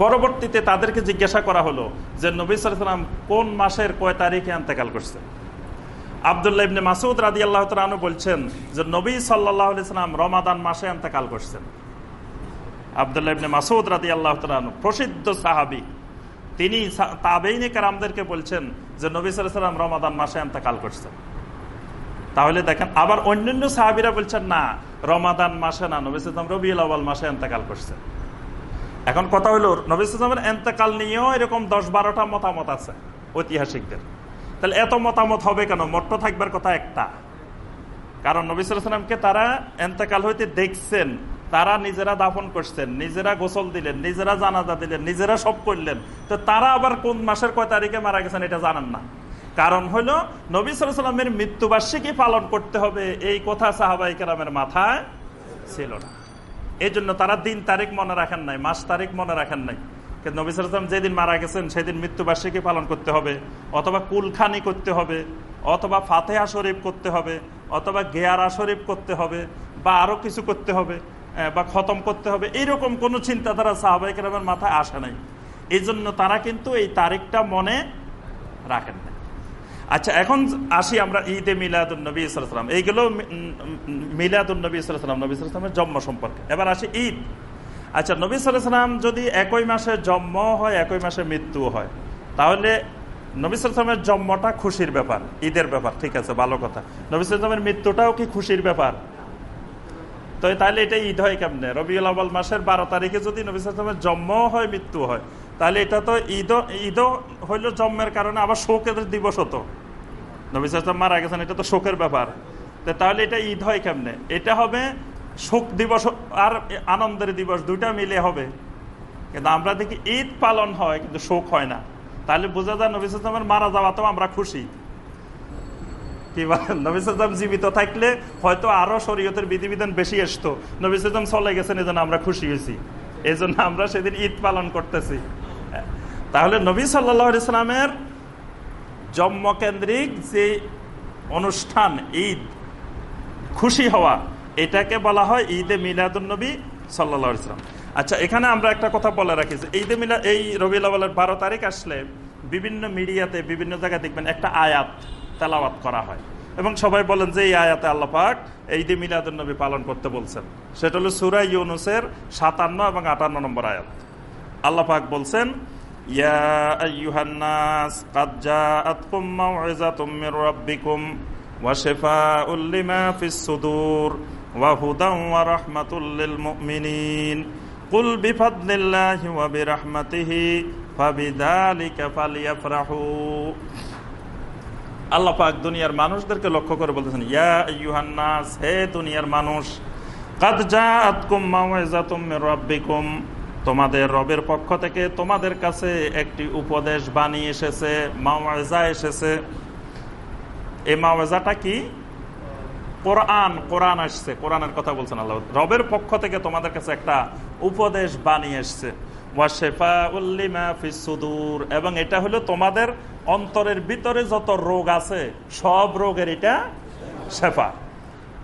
পরবর্তীতে তাদেরকে জিজ্ঞাসা করা হলো যে নবী সালাম কোন মাসের কয় তারিখে এন্তেকাল করছেন? আবদুল্লাহ ইবনে মাসুদ রাদি আল্লাহ বলছেন যে নবী সাল্লাহ সাল্লাম রমাদান মাসে এন্তেকাল করছেন। আল্লাহ প্রসিদ্ধ তিনি কারামদেরকে বলছেন যে সাল্লাম রমাদান মাসে তাহলে দেখেন, আবার অন্যান্য সাহাবিরা বলছেন, না, রমাদান মাসে না, নবী আওয়াল মাসে এন্তেকাল করছেন। এখন কথা হলো নবী এন্তেকাল নিয়েও এরকম দশ বারোটা মতামত আছে, ঐতিহাসিকদের। তাহলে এত মতামত হবে কেন? মট্ট থাকবার কথা একটা। কারণ নবী তারা এন্তেকাল হইতে দেখছেন। তারা নিজেরা দাফন করছেন, নিজেরা গোসল দিলেন, নিজেরা জানাজা দিলেন, নিজেরা সব করলেন। তো তারা আবার কোন মাসের কয় তারিখে মারা গেছেন এটা জানেন না। কারণ হলো নবী সালামের মৃত্যুবার্ষিকী পালন করতে হবে এই কথা সাহাবাই কেরামের মাথায় ছিল না। এই জন্য তারা দিন তারিখ মনে রাখেন নাই, মাস তারিখ মনে রাখেন নাই। কিন্তু নবী সালাম যেদিন মারা গেছেন, সেদিন মৃত্যুবার্ষিকী পালন করতে হবে, অথবা কুলখানি করতে হবে, অথবা ফাতেহা শরীফ করতে হবে, অথবা গেয়ারা শরীফ করতে হবে, বা আরও কিছু করতে হবে। বা খতম করতে হবে। এইরকম কোনো চিন্তাধারা সাহাবাই কেরামের মাথায় আসে নাই। এই জন্য তারা কিন্তু এই তারিখটা মনে রাখেন না আচ্ছা এখন আসি আমরা ঈদে মিলাদুল নবী ইসলাম এইগুলো মিলাদুল নবী ইসলাম নবী ইসলামের জন্ম সম্পর্কে। এবার আসি ঈদ। আচ্ছা নবী সাল্লাম যদি একই মাসে জন্ম হয়, একই মাসে মৃত্যু হয়, তাহলে নবিসামের জন্মটা খুশির ব্যাপার, ঈদের ব্যাপার, ঠিক আছে, ভালো কথা। নবিসামের মৃত্যুটাও কি খুশির ব্যাপার? তো তাহলে এটা ঈদ হয় কেমনে? রবিউল আব্বাল মাসের বারো তারিখে যদি নবিসামের জন্মও হয়, মৃত্যু হয়, তাহলে এটা তো ঈদ ঈদও হইল জন্মের কারণে, আবার শোকের দিবস হতো নবিসাম মারা গেছেন, এটা তো শোকের ব্যাপার। তাহলে এটা ঈদ হয় কেমনে? এটা হবে শোক দিবস আর আনন্দের দিবস, দুইটা মিলে হবে। কিন্তু আমরা দেখি ঈদ পালন হয়, কিন্তু শোক হয় না। তাহলে বোঝা যায় নবিসামের মারা যাওয়াতেও আমরা খুশি। কি বলেন নবিসাম জীবিত থাকলে হয়তো আরও শরীয়তের বিধিবিধান বেশি আসতো। নবিসাম চলে গেছেন এই আমরা খুশি হয়েছি। এই আমরা সেদিন ঈদ পালন করতেছি। তাহলে নবী সাল্লাহ ইসলামের জন্মকেন্দ্রিক যে অনুষ্ঠান, ঈদ, খুশি হওয়া, এটাকে বলা হয় ঈদে মিলাদুলনবী সাল্লা ইসলাম আচ্ছা এখানে আমরা একটা কথা বলে রাখি যে ঈদে মিলা, এই রবিউল বারো তারিখ আসলে বিভিন্ন মিডিয়াতে বিভিন্ন জায়গায় দেখবেন একটা আয়াত। তেলাওয়াত করা হয়। এবং সবাই বলেন যে, এই আয়াতে আল্লাপাক ঈদে মিলাদুলনবী পালন করতে বলছেন। সেটা হলো সুরাই ইউনুসের সাতান্ন এবং আটান্ন নম্বর আয়াত। আল্লাপাক বলছেন, ইয়া আইয়ুহান্নাস আল্লাহ পাক দুনিয়ার মানুষদেরকে লক্ষ্য করে বলতেছেন, ইয়া ইউহান্নাস হে দুনিয়ার মানুষ, কাদ জাআতকুম মাউইজাতুম মির রাব্বিকুম, তোমাদের রবের পক্ষ থেকে তোমাদের কাছে একটি উপদেশ বাণী এসেছে মাওয়াজা এসেছে। এই মাওয়াজাটা কি? কোরআন কোরআন আসছে, কোরআনের কথা বলছেন আল্লাহ। রবের পক্ষ থেকে তোমাদের কাছে একটা উপদেশ বাণী এসছে এবং এটা হলো তোমাদের অন্তরের ভিতরে যত রোগ আছে, সব রোগের এটা শেফা।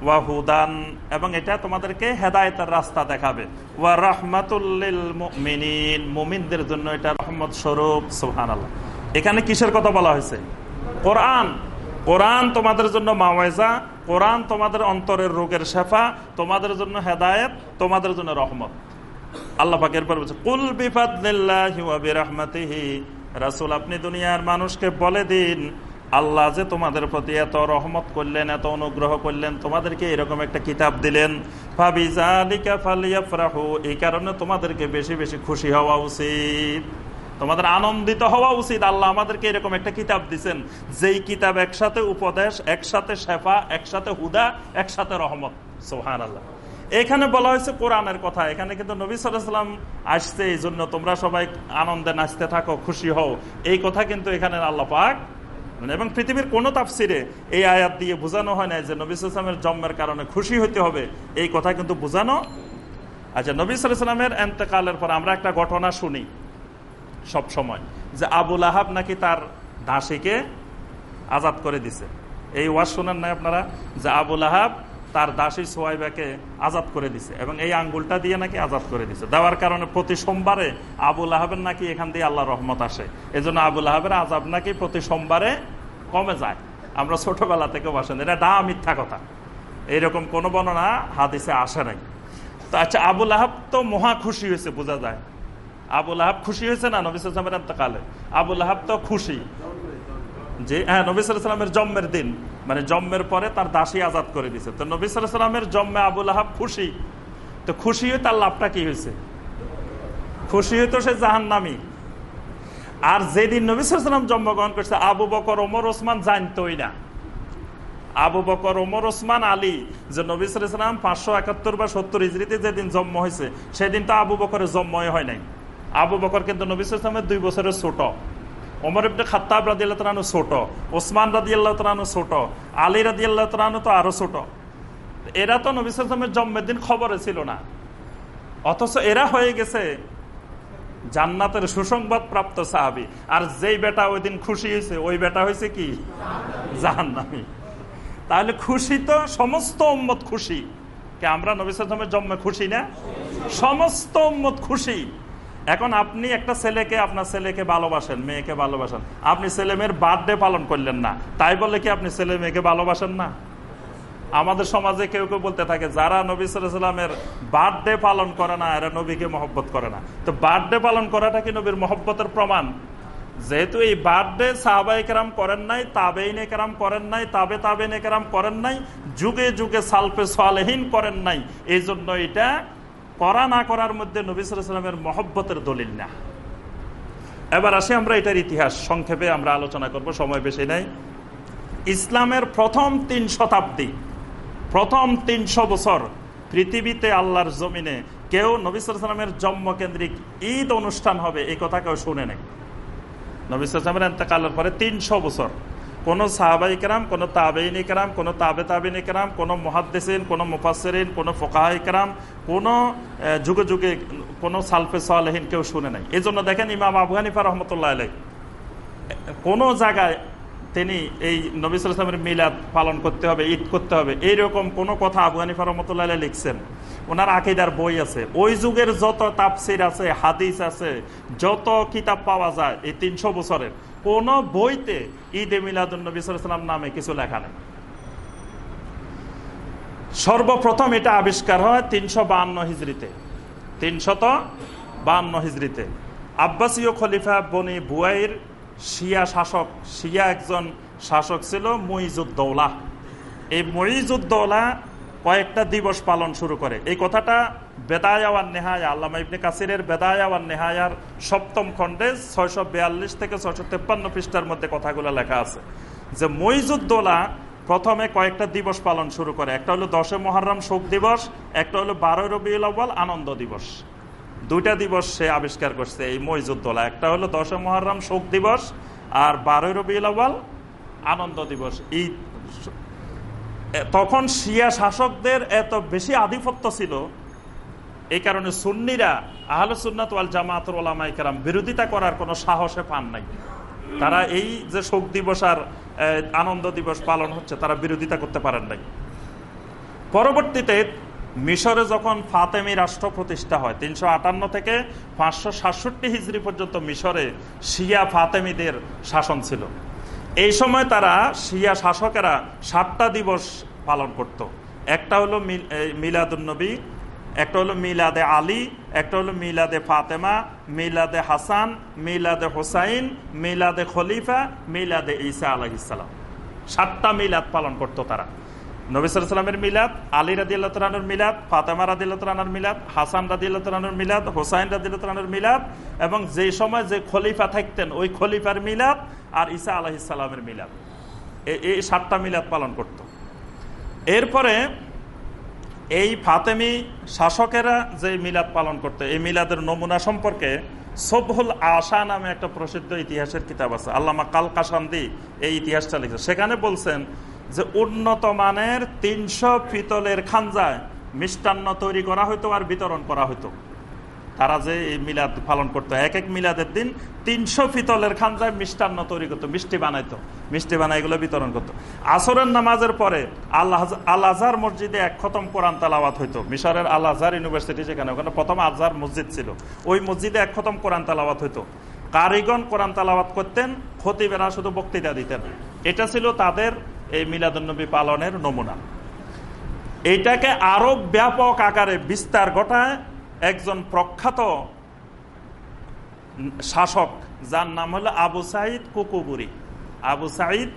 ওয়াহুদান এবং এটা তোমাদেরকে হেদায়তের রাস্তা দেখাবে। ওয়া রহমাতুল্লিল মুমিনিন, মুমিনদের জন্য এটা রহমত স্বরূপ সুহান আল্লাহ এখানে কিসের কথা বলা হয়েছে? কোরআন। কোরআন তোমাদের জন্য মাওয়াজা কোরআন তোমাদের অন্তরের রোগের শেফা, তোমাদের জন্য হেদায়ত, তোমাদের জন্য রহমত। আল্লাহ পাকের পর বলছে, কুল বিফাদিহি রাসুল, আপনি দুনিয়ার মানুষকে বলে দিন, আল্লাহ যে তোমাদের প্রতি এত রহমত করলেন, এত অনুগ্রহ করলেন, তোমাদেরকে এরকম একটা কিতাব দিলেন। এই কারণে তোমাদেরকে বেশি বেশি খুশি হওয়া উচিত। তোমাদের আনন্দিত হওয়া উচিত। আল্লাহ আমাদেরকে এরকম একটা কিতাব দিচ্ছেন যেই কিতাব একসাথে উপদেশ, একসাথে শেফা, একসাথে হুদা, একসাথে রহমত। সোহান আল্লাহ এখানে বলা হয়েছে কোরআনের কথা। এখানে কিন্তু নবী সাল্লাম আসছে এই জন্য তোমরা সবাই আনন্দে নাচতে থাকো, খুশি হও। এই কথা কিন্তু এখানে আল্লাহ পাক এবং পৃথিবীর কোনো তাফসিরে এই আয়াত দিয়ে বোঝানো হয় না যে নবী সালামের জন্মের কারণে খুশি হইতে হবে। এই কথা কিন্তু বোঝানো আচ্ছা নবী সালামের এন্তেকালের পর আমরা একটা ঘটনা শুনি সব সময়, যে আবুল আহাব নাকি তার দাসীকে আজাদ করে দিছে। এই ওয়াজ শোনেন নাই আপনারা? যে আবুল আহাব তার দাসী সোয়াইবাকে আজাদ করে দিছে এবং এই আঙ্গুলটা দিয়ে নাকি আজাদ করে দিছে। দেওয়ার কারণে প্রতি সোমবারে আবুল আহাবের নাকি এখান দিয়ে আল্লাহ রহমত আসে। এই জন্য আবুল আহাবের আজাব নাকি প্রতি সোমবারে কমে যায়। আমরা ছোটবেলা থেকে বাসেন এটা ডা মিথ্যা কথা। এইরকম কোনো বর্ণনা হাদিসে আসে নাই। তো আচ্ছা আবুল আহাব তো মহা খুশি হয়েছে, বোঝা যায়। আবুল আহাব খুশি হয়েছে না? নবিসের কালে আবুল আহাব তো খুশি। যে হ্যাঁ নবিসামের জন্মের দিন। মানে জন্মের পরে তার দাসী আজাদ করে দিছে। তো নবিসামের জন্মে আবুল আহাব খুশি। তো খুশি হয়ে তার লাভটা কি হয়েছে? খুশি হয়ে তো সে জাহান নামি আর যেদিন নবিসাম জন্মগ্রহণ করছে, আবু বকর, ওমর, ওসমান জানতই না। আবু বকর, ওমর, ওসমান, আলী, যে নবিসাম পাঁচশো একাত্তর বা সত্তর ইজরিতে যেদিন জন্ম হয়েছে, সেদিন তো আবু বকরের জন্মই হয় নাই। আবু বকর কিন্তু নবিসামের দুই বছরের ছোট। ওমর ইবনে খাত্তাব রাজি আল্লাহ ছোট, ওসমান রাজি আল্লাহ ছোট, আলী রাজি আল্লাহ তালানু তো আরও ছোট। এরা তো নবিসের জন্মের দিন খবরে ছিল না। অথচ এরা হয়ে গেছে জান্নাতের সুসংবাদ প্রাপ্ত সাহাবি। আর যেই বেটা ওই দিন খুশি হয়েছে, ওই বেটা হয়েছে কি? জাহান্নামি। তাহলে খুশি তো সমস্ত উম্মত খুশি। কে, আমরা নবিসের জন্মে খুশি না? সমস্ত উম্মত খুশি। এখন আপনি একটা ছেলেকে আপনার ছেলেকে ভালোবাসেন, মেয়েকে ভালোবাসেন। আপনি ছেলে মেয়ের বার্থডে পালন করলেন না। তাই বলে কি আপনি ছেলে মেয়েকে ভালোবাসেন না? আমাদের সমাজে কেউ কেউ বলতে থাকে, যারা নবী সালামের বার্থডে পালন করে না, এরা নবীকে মহব্বত করে না। তো বার্থডে পালন করাটা কি নবীর মহব্বতের প্রমাণ? যেহেতু এই বার্থডে সাহাবাই কেরাম করেন নাই তাবেইন কেরাম করেন নাই, তাবে তাবেন কেরাম করেন নাই, যুগে যুগে সালফে সালেহীন করেন নাই। এই জন্য এটা করা না করার মধ্যে নবিসামের মহব্বতের দলিল না। এবার আসি আমরা এটার ইতিহাস। সংক্ষেপে আমরা আলোচনা করব, সময় বেশি নেই। ইসলামের প্রথম তিন শতাব্দী, প্রথম তিনশো বছর পৃথিবীতে আল্লাহর জমিনে কেউ নবিসামের জন্মকেন্দ্রিক ঈদ অনুষ্ঠান হবে, এই কথা কেউ শুনে নেই। নবিসামের এতেকালের পরে তিনশো বছর। কোন কোন তাবেইন কেরাম, কোন তাবে তাবিন কেরাম, কোন মহাদ্দেসিন, কোন মুফাসরিন কোন ফোকাহাই কেরাম, কোন যুগে যুগে কোন সালফে সালহীন কেউ শুনে নাই। এই জন্য দেখেন ইমাম আফগানিফা রহমতুল্লাহ আলাই কোন জায়গায় তিনি এই নবী সালামের মিলাদ পালন করতে হবে, ঈদ করতে হবে, এইরকম কোনো কথা আফগানিফা রহমতুল্লাহ লিখছেন। ওনার আকিদার বই আছে। ওই যুগের যত তাপসির আছে, হাদিস আছে, যত কিতাব পাওয়া যায়, এই তিনশো বছরের কোন বইতে ঈদ মিলাদুলনবী সালাম নামে কিছু লেখা নেই। সর্বপ্রথম এটা আবিষ্কার হয় তিনশো বান্ন হিজড়িতে। তিনশত বান্ন হিজড়িতে। আব্বাসীয় খলিফা বনি বুয়াইর শিয়া শাসক, শিয়া একজন শাসক ছিল মহিজুদ্দৌলা এই মহিজুদ্দৌলা কয়েকটা দিবস পালন শুরু করে। এই কথাটা বেদায়াওয়ান নেহায়া, আল্লামা ইবনে কাসিরের বেদায়াওয়ান নেহায়ার সপ্তম খণ্ডে ছয়শো বিয়াল্লিশ থেকে ছয়শো তেপ্পান্ন পৃষ্ঠার মধ্যে কথাগুলো লেখা আছে যে মইজুদ্দোলা প্রথমে কয়েকটা দিবস পালন শুরু করে। একটা হলো দশে মহারাম শোক দিবস, একটা হলো বারোই রবিউল আব্বাল আনন্দ দিবস। দুইটা দিবস সে আবিষ্কার করছে এই মইজুদ্দোলা। একটা হলো দশে মহারাম শোক দিবস আর বারোই রবিউল আব্বাল আনন্দ দিবস। ঈদ তখন শিয়া শাসকদের এত বেশি আধিপত্য ছিল এই কারণে সুন্নিরা আহলে সুন্নাত ওয়াল জামাত ওলামাই কারাম বিরোধিতা করার কোনো সাহসে পান নাই। তারা এই যে শোক দিবস আর আনন্দ দিবস পালন হচ্ছে, তারা বিরোধিতা করতে পারেন নাই। পরবর্তীতে মিশরে যখন ফাতেমি রাষ্ট্র প্রতিষ্ঠা হয়, তিনশো আটান্ন থেকে পাঁচশো সাতষট্টি হিজড়ি পর্যন্ত মিশরে শিয়া ফাতেমিদের শাসন ছিল। এই সময় তারা শিয়া শাসকেরা সাতটা দিবস পালন করত। একটা হলো মিলাদুলনবী একটা হলো মিলাদে আলী, একটা হলো মিলাদে ফাতেমা, মিলাদে হাসান, মিলাদে হোসাইন, মিলাদে খলিফা, মিলাদে ঈসা আলহিসাম সাতটা মিলাদ পালন করতো তারা। নবিসামের মিলাদ, আলী রাদিল্লাহর মিলাদ, ফাতেমা রাদিল্লাহর মিলাদ, হাসান রাদিল্লাহর মিলাদ, হোসাইন রাদিল্লাহর মিলাদ এবং যে সময় যে খলিফা থাকতেন ওই খলিফার মিলাদ আর ঈসা আলহিসামের মিলাদ। এই সাতটা মিলাদ পালন করত। এরপরে এই ফাতেমি শাসকেরা যে মিলাদ পালন করতে, এই মিলাদের নমুনা সম্পর্কে সবহুল আশা নামে একটা প্রসিদ্ধ ইতিহাসের কিতাব আছে। আল্লামা কালকাসান্দি এই ইতিহাসটা লিখছে সেখানে বলছেন যে, উন্নত মানের তিনশো পিতলের খানজায় মিষ্টান্ন তৈরি করা হইতো আর বিতরণ করা হইতো। তারা যে এই মিলাদ পালন করতো, এক এক মিলাদের দিন তিনশো পিতলের খানজায় মিষ্টান্ন তৈরি করতো, মিষ্টি বানাইতো, মিষ্টি বানাই এগুলো বিতরণ করতো। আসরের নামাজের পরে আল্লাহ আল আজহার মসজিদে এক খতম কোরআন তালাওয়াত হইতো। মিশরের আল আজহার ইউনিভার্সিটি যেখানে, ওখানে প্রথম আজহার মসজিদ ছিল। ওই মসজিদে এক খতম কোরআন তালাবাত হইতো। কারিগণ কোরআন তালাবাত করতেন, খতিবেরা শুধু বক্তৃতা দিতেন। এটা ছিল তাদের এই মিলাদুন্নবী পালনের নমুনা। এইটাকে আরও ব্যাপক আকারে বিস্তার ঘটায় একজন প্রখ্যাত শাসক, যার নাম হলো আবু সাইদ কুকুবুরি। আবু সাইদ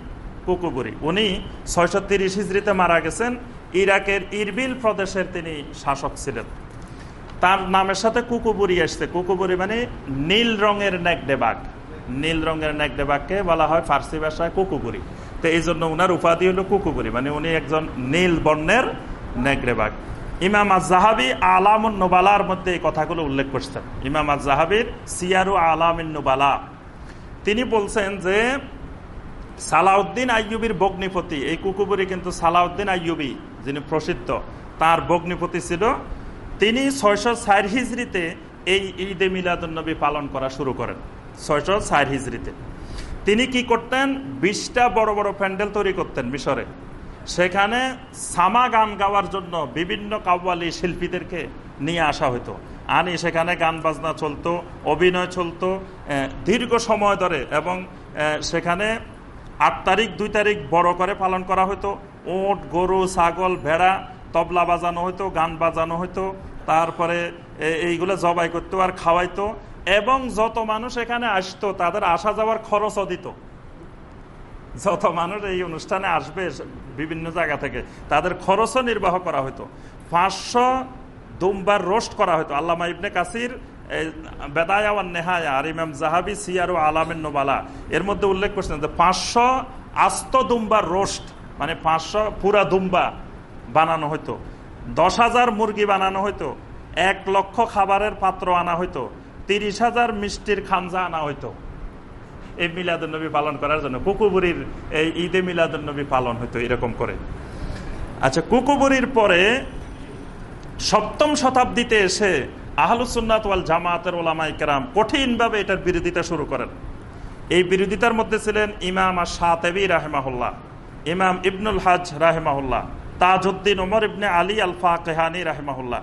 কুকুবুরি। উনি ছয়শো তিরিশ হিজড়িতে মারা গেছেন। ইরাকের ইরবিল প্রদেশের তিনি শাসক ছিলেন। তার নামের সাথে কুকুবুরি আসছে কুকুবুরি মানে নীল রঙের নেকডে বাঘ নীল রঙের নেকডে বাঘকে বলা হয় ফার্সি ভাষায় কুকুবুরি। তো এই জন্য উনার উপাধি হলো কুকুবুরি। মানে উনি একজন নীল বর্ণের নেকড়ে বাঘ ইমাম আজাহাবি আলামুন নোবালার মধ্যে এই কথাগুলো উল্লেখ করছেন। ইমাম আজাহাবির সিয়ারু আলামিন নোবালা। তিনি বলছেন যে, সালাউদ্দিন আইয়ুবির বগ্নিপতি, এই কুকুবুরি কিন্তু সালাউদ্দিন আইয়ুবি যিনি প্রসিদ্ধ, তার বগ্নিপতি ছিল। তিনি ছয়শো ষাট হিজড়িতে এই ঈদে মিলাদুন্নবী পালন করা শুরু করেন, ছয়শো ষাট হিজড়িতে। তিনি কি করতেন? বিশটা বড় বড় প্যান্ডেল তৈরি করতেন মিশরে। সেখানে সামা গান গাওয়ার জন্য বিভিন্ন কাব্বালি শিল্পীদেরকে নিয়ে আসা হতো আনি সেখানে গান বাজনা চলতো, অভিনয় চলতো দীর্ঘ সময় ধরে এবং সেখানে আট তারিখ, দুই তারিখ বড় করে পালন করা হতো ওট, গরু, ছাগল, ভেড়া, তবলা বাজানো হতো গান বাজানো হতো তারপরে এইগুলো জবাই করতো আর খাওয়াইতো। এবং যত মানুষ এখানে আসতো, তাদের আসা যাওয়ার খরচও দিত। যত মানুষ এই অনুষ্ঠানে আসবে, বিভিন্ন জায়গা থেকে, তাদের খরচও নির্বাহ করা হতো পাঁচশো দুমবার রোস্ট করা হতো আল্লামা ইবনে কাসির বেদায়াওয়ান নেহায়া, আর ইমাম জাহাবি, সিয়ার আলামিন নোবালা, এর মধ্যে উল্লেখ করছেন যে পাঁচশো আস্ত দুম্বার রোস্ট মানে পাঁচশো পুরা দুম্বা বানানো হতো দশ হাজার মুরগি বানানো হতো এক লক্ষ খাবারের পাত্র আনা হইতো। তিরিশ হাজার মিষ্টির খামজা আনা হইতো। এই মিলাদুলনবী পালন করার জন্য। কুকুবুরির এই ঈদে মিলাদুলনবী পালন হইতো এরকম করে। আচ্ছা কুকুবুরির পরে সপ্তম শতাব্দীতে এসে আহলুসুন্নাত ওয়াল জামাতের ওলামাই কেরাম কঠিনভাবে এটার বিরোধিতা শুরু করেন। এই বিরোধিতার মধ্যে ছিলেন ইমাম আর সাতেবি রাহেমাহুল্লাহ, ইমাম ইবনুল হাজ রাহেমাহুল্লাহ, তাজউদ্দিন ওমর ইবনে আলী আলফা কেহানি রাহেমাহুল্লাহ।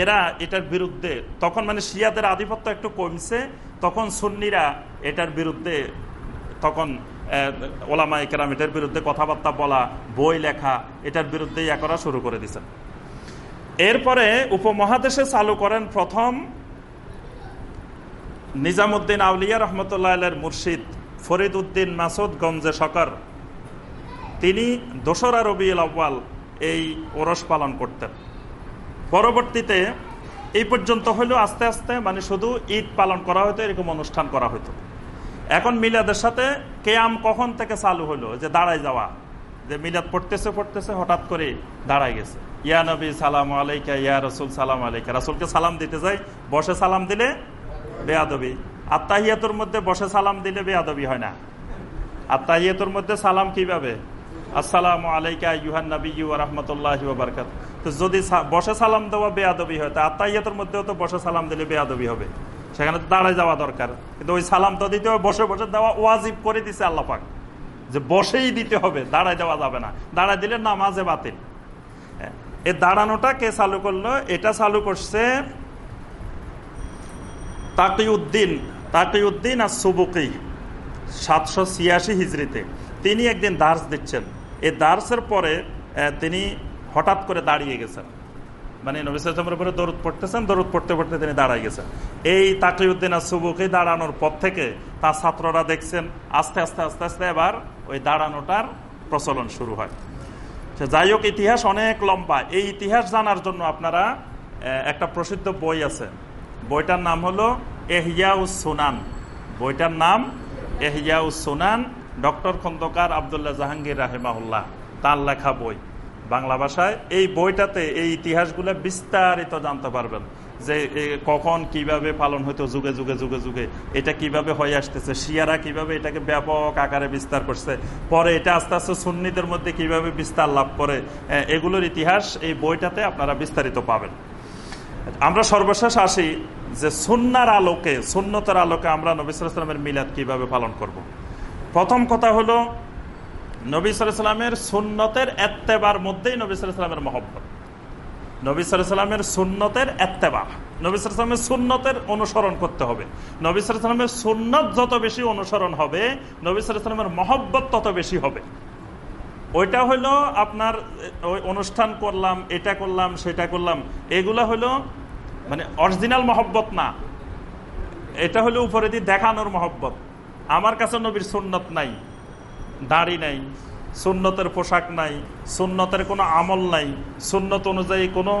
এরা এটার বিরুদ্ধে তখন মানে শিয়াদের আধিপত্য একটু কমছে তখন সুন্নিরা এটার বিরুদ্ধে, তখন ওলামা কেরাম এটার বিরুদ্ধে কথাবার্তা বলা, বই লেখা, এটার বিরুদ্ধে ইয়া করা শুরু করে দিচ্ছেন এরপরে উপমহাদেশে চালু করেন প্রথম নিজামুদ্দিন আউলিয়া রহমতুল্লাহ মুর্শিদ ফরিদ উদ্দিন মাসুদ গঞ্জে শকর তিনি দোসরা রবিউল আব্বাল এই ওরস পালন করতেন। পরবর্তীতে এই পর্যন্ত হইল আস্তে আস্তে মানে শুধু ঈদ পালন করা হতো এরকম অনুষ্ঠান করা হতো এখন মিলাদের সাথে কেয়াম কখন থেকে চালু হলো যে দাঁড়ায় যাওয়া। যে মিলাদ পড়তেছে পড়তেছে, হঠাৎ করে দাঁড়ায় গেছে। ইয়া নবী, সালাম আলাইকা, ইয়া রসুল, সালাম আলাইকা। রাসুলকে সালাম দিতে যাই, বসে সালাম দিলে বেয়াদবি। আত্মাহিয়াতুর মধ্যে বসে সালাম দিলে বেয়াদবি হয় না। আত্মাহিয়াতুর মধ্যে সালাম কীভাবে? আসসালাম আলাইকা ইউহান নবী ইউ রহমতুল্লাহ বারকাত তো যদি বসে সালাম দেওয়া বেয়াদবি হয়, তা আত্মাহিয়াতুর মধ্যেও তো বসে সালাম দিলে বেয়াদবি হবে। সেখানে তো দাঁড়ায় যাওয়া দরকার। কিন্তু ওই সালাম তো দিতে হবে, বসে বসে দেওয়া ওয়াজিব করে দিছে আল্লাপাক যে বসেই দিতে হবে, দাঁড়ায় দেওয়া যাবে না। দাঁড়ায় দিলে নামাজে বাতিল। এ দাঁড়ানোটা কে চালু করল? এটা চালু করছে তাকিউদ্দিন তাকিউদ্দিন আর সুবুকি সাতশো ছিয়াশি হিজড়িতে। তিনি একদিন দার্স দিচ্ছেন। এই দার্সের পরে তিনি হঠাৎ করে দাঁড়িয়ে গেছেন। মানে নবিসের উপরে দরুদ পড়তেছেন, দরুদ পড়তে পড়তে তিনি দাঁড়াই গেছেন। এই তাকিউদ্দিন আর সুবুকি দাঁড়ানোর পর থেকে তার ছাত্ররা দেখছেন, আস্তে আস্তে আস্তে আস্তে এবার ওই দাঁড়ানোটার প্রচলন শুরু হয়। যাই হোক, ইতিহাস অনেক লম্বা। এই ইতিহাস জানার জন্য আপনারা একটা প্রসিদ্ধ বই আছে। বইটার নাম হলো এহিয়াউস সুনান বইটার নাম এহিয়াউস সুনান ডক্টর খন্দকার আবদুল্লাহ জাহাঙ্গীর রাহেমাহুল্লাহ। তার লেখা বই। বাংলা ভাষায় এই বইটাতে এই ইতিহাসগুলো বিস্তারিত জানতে পারবেন। যে কখন কীভাবে পালন হইতো, যুগে যুগে যুগে যুগে। এটা কীভাবে হয়ে আসতেছে, শিয়ারা কীভাবে এটাকে ব্যাপক আকারে বিস্তার করছে, পরে এটা আস্তে আস্তে সুন্নিদের মধ্যে কীভাবে বিস্তার লাভ করে এগুলোর ইতিহাস এই বইটাতে আপনারা বিস্তারিত পাবেন। আমরা সর্বশেষ আসি যে সুন্নার আলোকে, সুন্নতার আলোকে আমরা নবিসামের মিলাদ কীভাবে পালন করব। প্রথম কথা হলো নবী সালামের সুন্নতের এত্তেবার মধ্যেই নবী সালামের মহব্বত। নবী সালামের সুন্নতের এত্তেবা নবী সালামের সুন্নতের অনুসরণ করতে হবে। নবী সালামের সুন্নত যত বেশি অনুসরণ হবে, নবী সালামের মহব্বত তত বেশি হবে। ওইটা হলো আপনার ওই অনুষ্ঠান করলাম, এটা করলাম, সেটা করলাম, এগুলা হলো মানে অরিজিনাল মহব্বত না। এটা হলো উপরে দিয়ে দেখানোর মহব্বত। আমার কাছে নবীর সুন্নত নাই। দাড়ি নাই, সুন্নতের পোশাক নাই, সুন্নতের কোনো আমল নাই, সুন্নত অনুযায়ী কোনো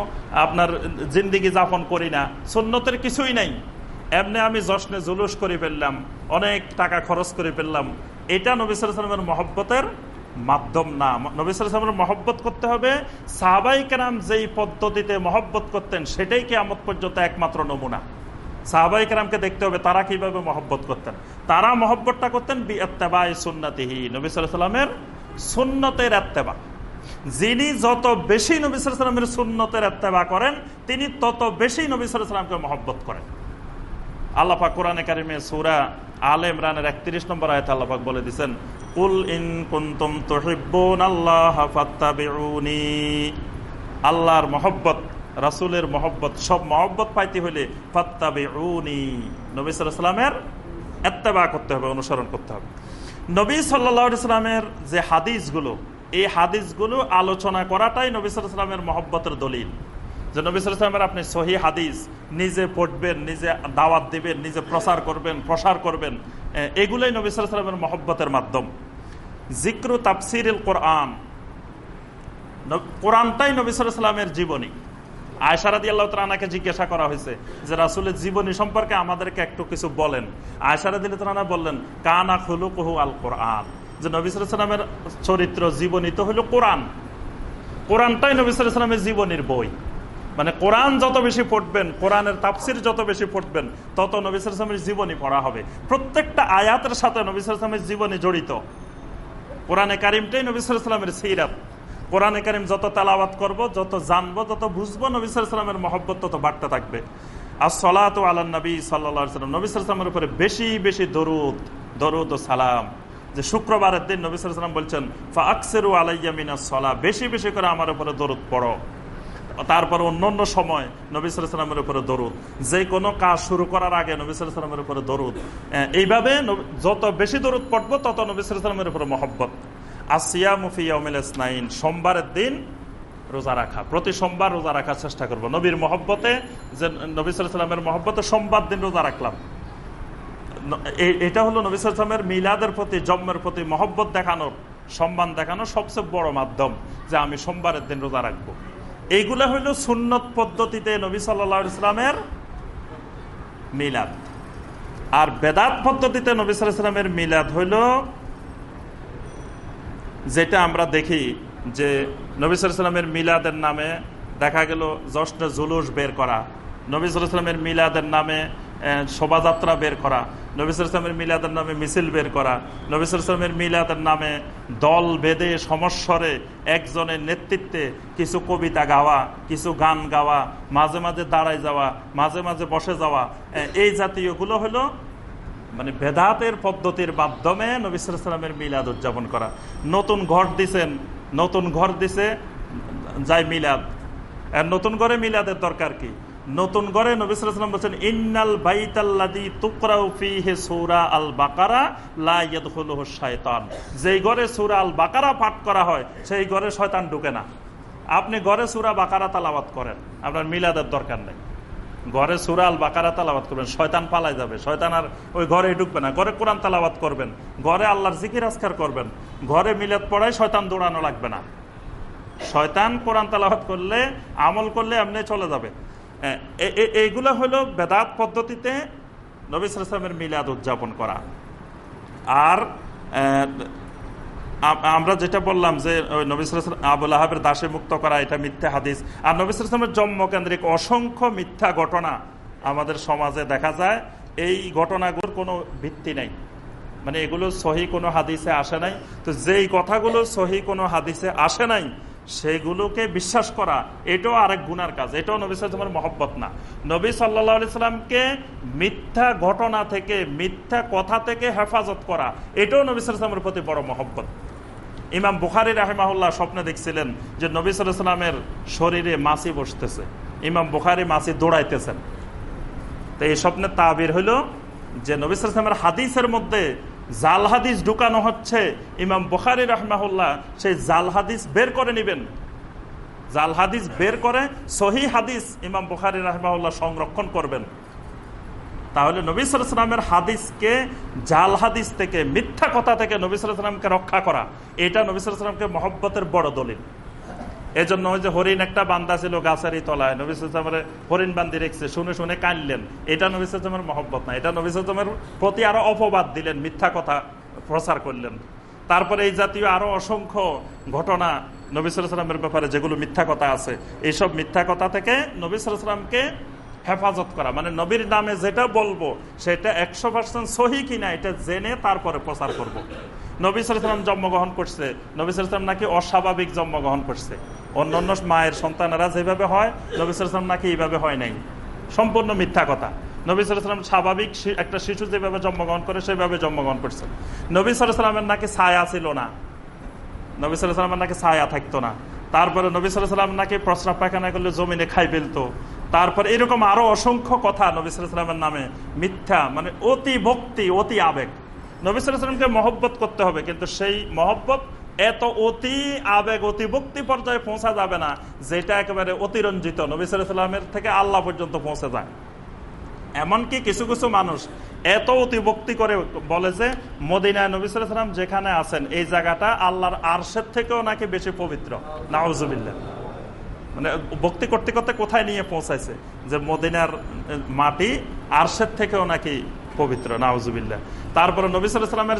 আপনার জিন্দিগি যাপন করি না, সুন্নতের কিছুই নাই। এমনি আমি যশ্নে জুলুস করে ফেললাম, অনেক টাকা খরচ করে ফেললাম। এটা নবী সালামের মহব্বতের মাধ্যম না। নবী সালামের মহব্বত করতে হবে, সাহাবাই যেই পদ্ধতিতে মহব্বত করতেন, সেটাই কি আমত পর্যন্ত একমাত্র নমুনা। সাহাবাই কেরামকে দেখতে হবে তারা কীভাবে মহব্বত করতেন। তারা মহব্বতটা করতেন বি এত্তেবাই সুন্নাতিহি, নবী সাল্লামের সুন্নতের এত্তেবা যিনি যত বেশি নবী সাল্লামের সুন্নতের এত্তেবা করেন, তিনি তত বেশি নবী সাল্লামকে মহব্বত করেন। আল্লাপা কোরআনে কারিমে সুরা আল ইমরানের একত্রিশ নম্বর আয়তা আল্লাপাক বলে দিচ্ছেন কুল ইন কুন্তুম তহিব্বুন আল্লাহ আল্লাহর মহব্বত রাসুলের মহব্বত, সব মহব্বত পাইতে হলে হইলে ফাত্তাবিউনি। নবী সাল্লামের এত্তেবা করতে হবে, অনুসরণ করতে হবে। নবী সাল্লা সাল্লামের যে হাদিসগুলো, এই হাদিসগুলো আলোচনা করাটাই নবী সাল্লামের মহব্বতের দলিল। যে নবী সালামের আপনি সহি হাদিস, নিজে পড়বেন, নিজে দাওয়াত দিবেন, নিজে প্রচার করবেন, প্রসার করবেন এগুলোই নবী সালামের মহব্বতের মাধ্যম। জিক্রু তাফসির কোরআন কোরআনটাই নবী সালামের জীবনী। আয়সারাদি জিজ্ঞাসা করা হয়েছে যে, রাসুলের জীবনী সম্পর্কে আমাদেরকে একটু কিছু বলেন। বললেন, কানা আল কোরআন। যে, নবী সালামের চরিত্র জীবনী তো কোরআন। কোরআনটাই নবী সালামের জীবনীর বই। মানে কোরআন যত বেশি পড়বেন, কোরআনের তাফসির যত বেশি পড়বেন, তত নবী সালামের জীবনী পড়া হবে। প্রত্যেকটা আয়াতের সাথে নবী সালামের জীবনী জড়িত। কোরআনে কারিমটাই নবী সালামের সিরাত। কোরআনে কারিম যত তালাবাত করব, যত জানব, যত বুঝব, নবী সালামের মহব্বত তত বাড়তে থাকবে। আর সলাত আল্লাহ নবী সাল্লাম নবী সালামের উপরে বেশি বেশি দরুদ দরুদ ও সালাম। যে শুক্রবারের দিন নবী সালাম বলছেন ফা আলাইয়ামিনা সলা বেশি বেশি করে আমার উপরে দরুদ পড়ো। তারপর অন্য অন্য সময় নবী সালামের উপরে দরুদ। যে কোনো কাজ শুরু করার আগে নবী সালামের উপরে দরুদ। এইভাবে যত বেশি দরুদ পড়ব, তত নবী সালামের উপরে মহব্বত। আসিয়া মুফিয়াউমিল ইসনাইন, সোমবারের দিন রোজা রাখা। প্রতি সোমবার রোজা রাখার চেষ্টা করব। নবীর মহব্বতে যে নবী সালামের মহব্বতে সোমবার দিন রোজা রাখলাম। এটা হলো নবী সালামের মিলাদের প্রতি জন্মের প্রতি মহব্বত দেখানোর, সম্মান দেখানোর সবচেয়ে বড় মাধ্যম যে আমি সোমবারের দিন রোজা রাখব। এইগুলো হইল সুন্নত পদ্ধতিতে নবী সাল্লা ইসলামের মিলাদ। আর বেদাত পদ্ধতিতে নবী সাল্লামের মিলাদ হইল যেটা আমরা দেখি যে নবী সাল্লামের মিলাদের নামে দেখা গেল জশ্ন জুলুস বের করা। নবী সাল্লামের মিলাদের নামে শোভাযাত্রা বের করা। নবিসামের মিলাদের নামে মিছিল বের করা। নবিসামের মিলাদের নামে দল বেদে সমস্বরে একজনের নেতৃত্বে কিছু কবিতা গাওয়া, কিছু গান গাওয়া, মাঝে মাঝে দাঁড়ায় যাওয়া, মাঝে মাঝে বসে যাওয়া। এই জাতীয়গুলো হলো মানে বেদাতের পদ্ধতির মাধ্যমে নবিসামের মিলাদ উদযাপন করা। নতুন ঘর দিছেন, নতুন ঘর দিছে, যাই মিলাদ। আর নতুন ঘরে মিলাদের দরকার কি? নতুন ঘরে নবিসাম বলছেন, ইন্নাল বাইতাল্লাদি তুকরাউ ফিহে সৌরা আল বাকারা লাইয়াদুল শয়তান যেই ঘরে সুরা আল বাকারা পাঠ করা হয়, সেই ঘরে শয়তান ঢুকে না। আপনি ঘরে সুরা বাকারা তালাবাত করেন, আপনার মিলাদের দরকার নেই। ঘরে সুরাল বাকারা তালাবাত করবেন, শয়তান পালাই যাবে, শয়তান আর ওই ঘরে ঢুকবে না, ঘরে কোরআন তালাবাত করবেন, ঘরে আল্লাহর জিকির আজকার করবেন, ঘরে মিলাদ পড়ায় শয়তান দৌড়ানো লাগবে না। শয়তান কোরআন তালাবাত করলে, আমল করলে এমনি চলে যাবে। এইগুলো হলো বেদাত পদ্ধতিতে নবী সালামের মিলাদ উদযাপন করা। আর আমরা যেটা বললাম যে নবী আবুল আহাবের দাসে মুক্ত করা এটা মিথ্যা হাদিস। আর নবী সালামের জন্মকেন্দ্রিক অসংখ্য মিথ্যা ঘটনা আমাদের সমাজে দেখা যায়। এই ঘটনাগুলোর কোনো ভিত্তি নাই। মানে এগুলো সহি কোনো হাদিসে আসে নাই। তো যেই কথাগুলো সহি কোনো হাদিসে আসে নাই, সেগুলোকে বিশ্বাস করা, এটাও আরেক গুনার কাজ। এটাও নবী সালামের মহব্বত না। নবী সাল্লা সাল্লামকে মিথ্যা ঘটনা থেকে, মিথ্যা কথা থেকে হেফাজত করা, এটাও নবী সালামের প্রতি বড় মহব্বত। ইমাম বুখারি রাহেমাহুল্লাহ স্বপ্নে দেখছিলেন যে নবী সাল্লামের শরীরে মাছি বসতেছে। ইমাম বুখারি মাছি দৌড়াইতেছেন। তো এই স্বপ্নের তাবির হইল যে নবী সালামের হাদিসের মধ্যে জাল হাদিস ঢুকানো হচ্ছে। ইমাম বখারি রহমাহুল্লাহ সেই জাল হাদিস বের করে নিবেন। জাল হাদিস বের করে সহি হাদিস ইমাম বখারি রহমাউল্লাহ সংরক্ষণ করবেন। তাহলে নবী সালামের হাদিসকে, জাল হাদিস থেকে, মিথ্যা কথা থেকে নবী সালামকে রক্ষা করা, এটা নবী সালামকে মহব্বতের বড় দলিল। এজন্য ওই যে হরিণ একটা বান্দা ছিল গাছেরই তলায় নবিসের হরিণ বান্দি রেখছে, শুনে শুনে কানলেন এটা নবিসের মহব্বত না, এটা নবিসের প্রতি আরও অপবাদ দিলেন, মিথ্যা কথা প্রচার করলেন। তারপরে এই জাতীয় আরও অসংখ্য ঘটনা নবী সালামের ব্যাপারে যেগুলো মিথ্যা কথা আছে এইসব মিথ্যা কথা থেকে নবী সালামকে হেফাজত করা। মানে নবীর নামে যেটা বলব, সেটা একশো পার্সেন্ট সহি কিনা এটা জেনে তারপরে প্রচার করব। নবী সালাম জন্মগ্রহণ করছে। নবী সালাম নাকি অস্বাভাবিক জন্মগ্রহণ করছে। অন্য অন্য মায়ের সন্তানেরা যেভাবে হয়, নবী সালাম নাকি এইভাবে হয় নাই। সম্পূর্ণ মিথ্যা কথা। নবী সালাম স্বাভাবিক একটা শিশু যেভাবে জন্মগ্রহণ করে, সেভাবে জন্মগ্রহণ করছে। নবী সালামের নাকি ছায়া ছিল না। নবী সালামের নাকি ছায়া থাকতো না। তারপরে নবী সালাম নাকি প্রস্রাব পায়খানা করলে জমিনে খাই ফেলতো। তারপর এরকম আরও অসংখ্য কথা নবী সালামের নামে, মিথ্যা মানে অতি ভক্তি, অতি আবেগ। নবী সালামকে মহব্বত করতে হবে, কিন্তু সেই মহব্বত এত অতি আবেগ, অতি ভক্তি পর্যায়ে পৌঁছা যাবে না, যেটা একেবারে অতিরঞ্জিত। নবী সাল্লামের থেকে আল্লাহ পর্যন্ত পৌঁছে যায়। এমনকি কিছু কিছু মানুষ এত অতিভক্তি করে বলে যে, মদিনায় নবী সাল্লাম যেখানে আছেন, এই জায়গাটা আল্লাহর আরশের থেকেও নাকি বেশি পবিত্র। নাউজুবিল্লাহ। মানে ভক্তি করতে করতে কোথায় নিয়ে পৌঁছাইছে? যে মদিনার মাটি আরশের থেকেও নাকি পবিত্র, নাউজুবিল্লাহ। তারপরে নবী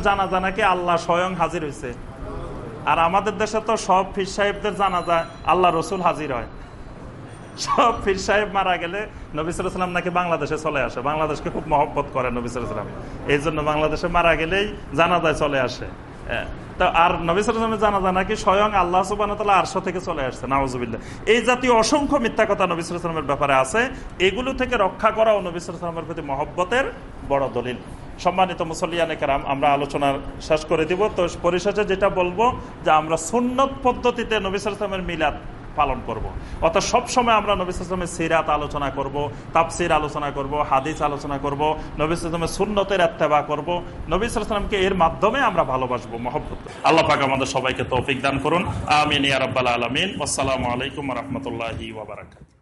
জানা জানাকে আল্লাহ স্বয়ং হাজির হয়েছে আর আমাদের দেশে তো সব ফির সাহেবদের জানা যায় আল্লাহ রসুল হাজির হয়। সব ফির সাহেব মারা গেলে নবী সাল্লাম নাকি বাংলাদেশে চলে আসে। বাংলাদেশকে খুব মহব্বত করে নবী সাল্লাম এই জন্য বাংলাদেশে মারা গেলেই জানা যায় চলে আসে। আর নবী জানা জানা নাকি স্বয়ং আল্লাহ আরশো থেকে চলে আসছে? নাওজুবিল্লা এই জাতীয় অসংখ্য মিথ্যা কথা নবী সালামের ব্যাপারে আছে। এগুলো থেকে রক্ষা করাও নবী সালামের প্রতি মহব্বতের বড় দলিল। সম্মানিত মুসলিয়ানে কেরাম আমরা আলোচনার শেষ করে দিব। তো পরিশেষে যেটা বলব যে আমরা সুন্নত পদ্ধতিতে নবিসের মিলাদ পালন করব। অর্থাৎ সবসময় আমরা নবী সালামের সিরাত আলোচনা করব তাপসির আলোচনা করব, হাদিস আলোচনা করব, নবী সালামের সুন্নতের এত্তেবা করব। নবী সালামকে এর মাধ্যমে আমরা ভালোবাসবো, মহব্বত আল্লাহ পাক আমাদের সবাইকে তৌফিক দান করুন। আমিন ইয়ারব্বাল আলমিন। আসসালামু আলাইকুম রহমতুল্লাহি ওবরাকাত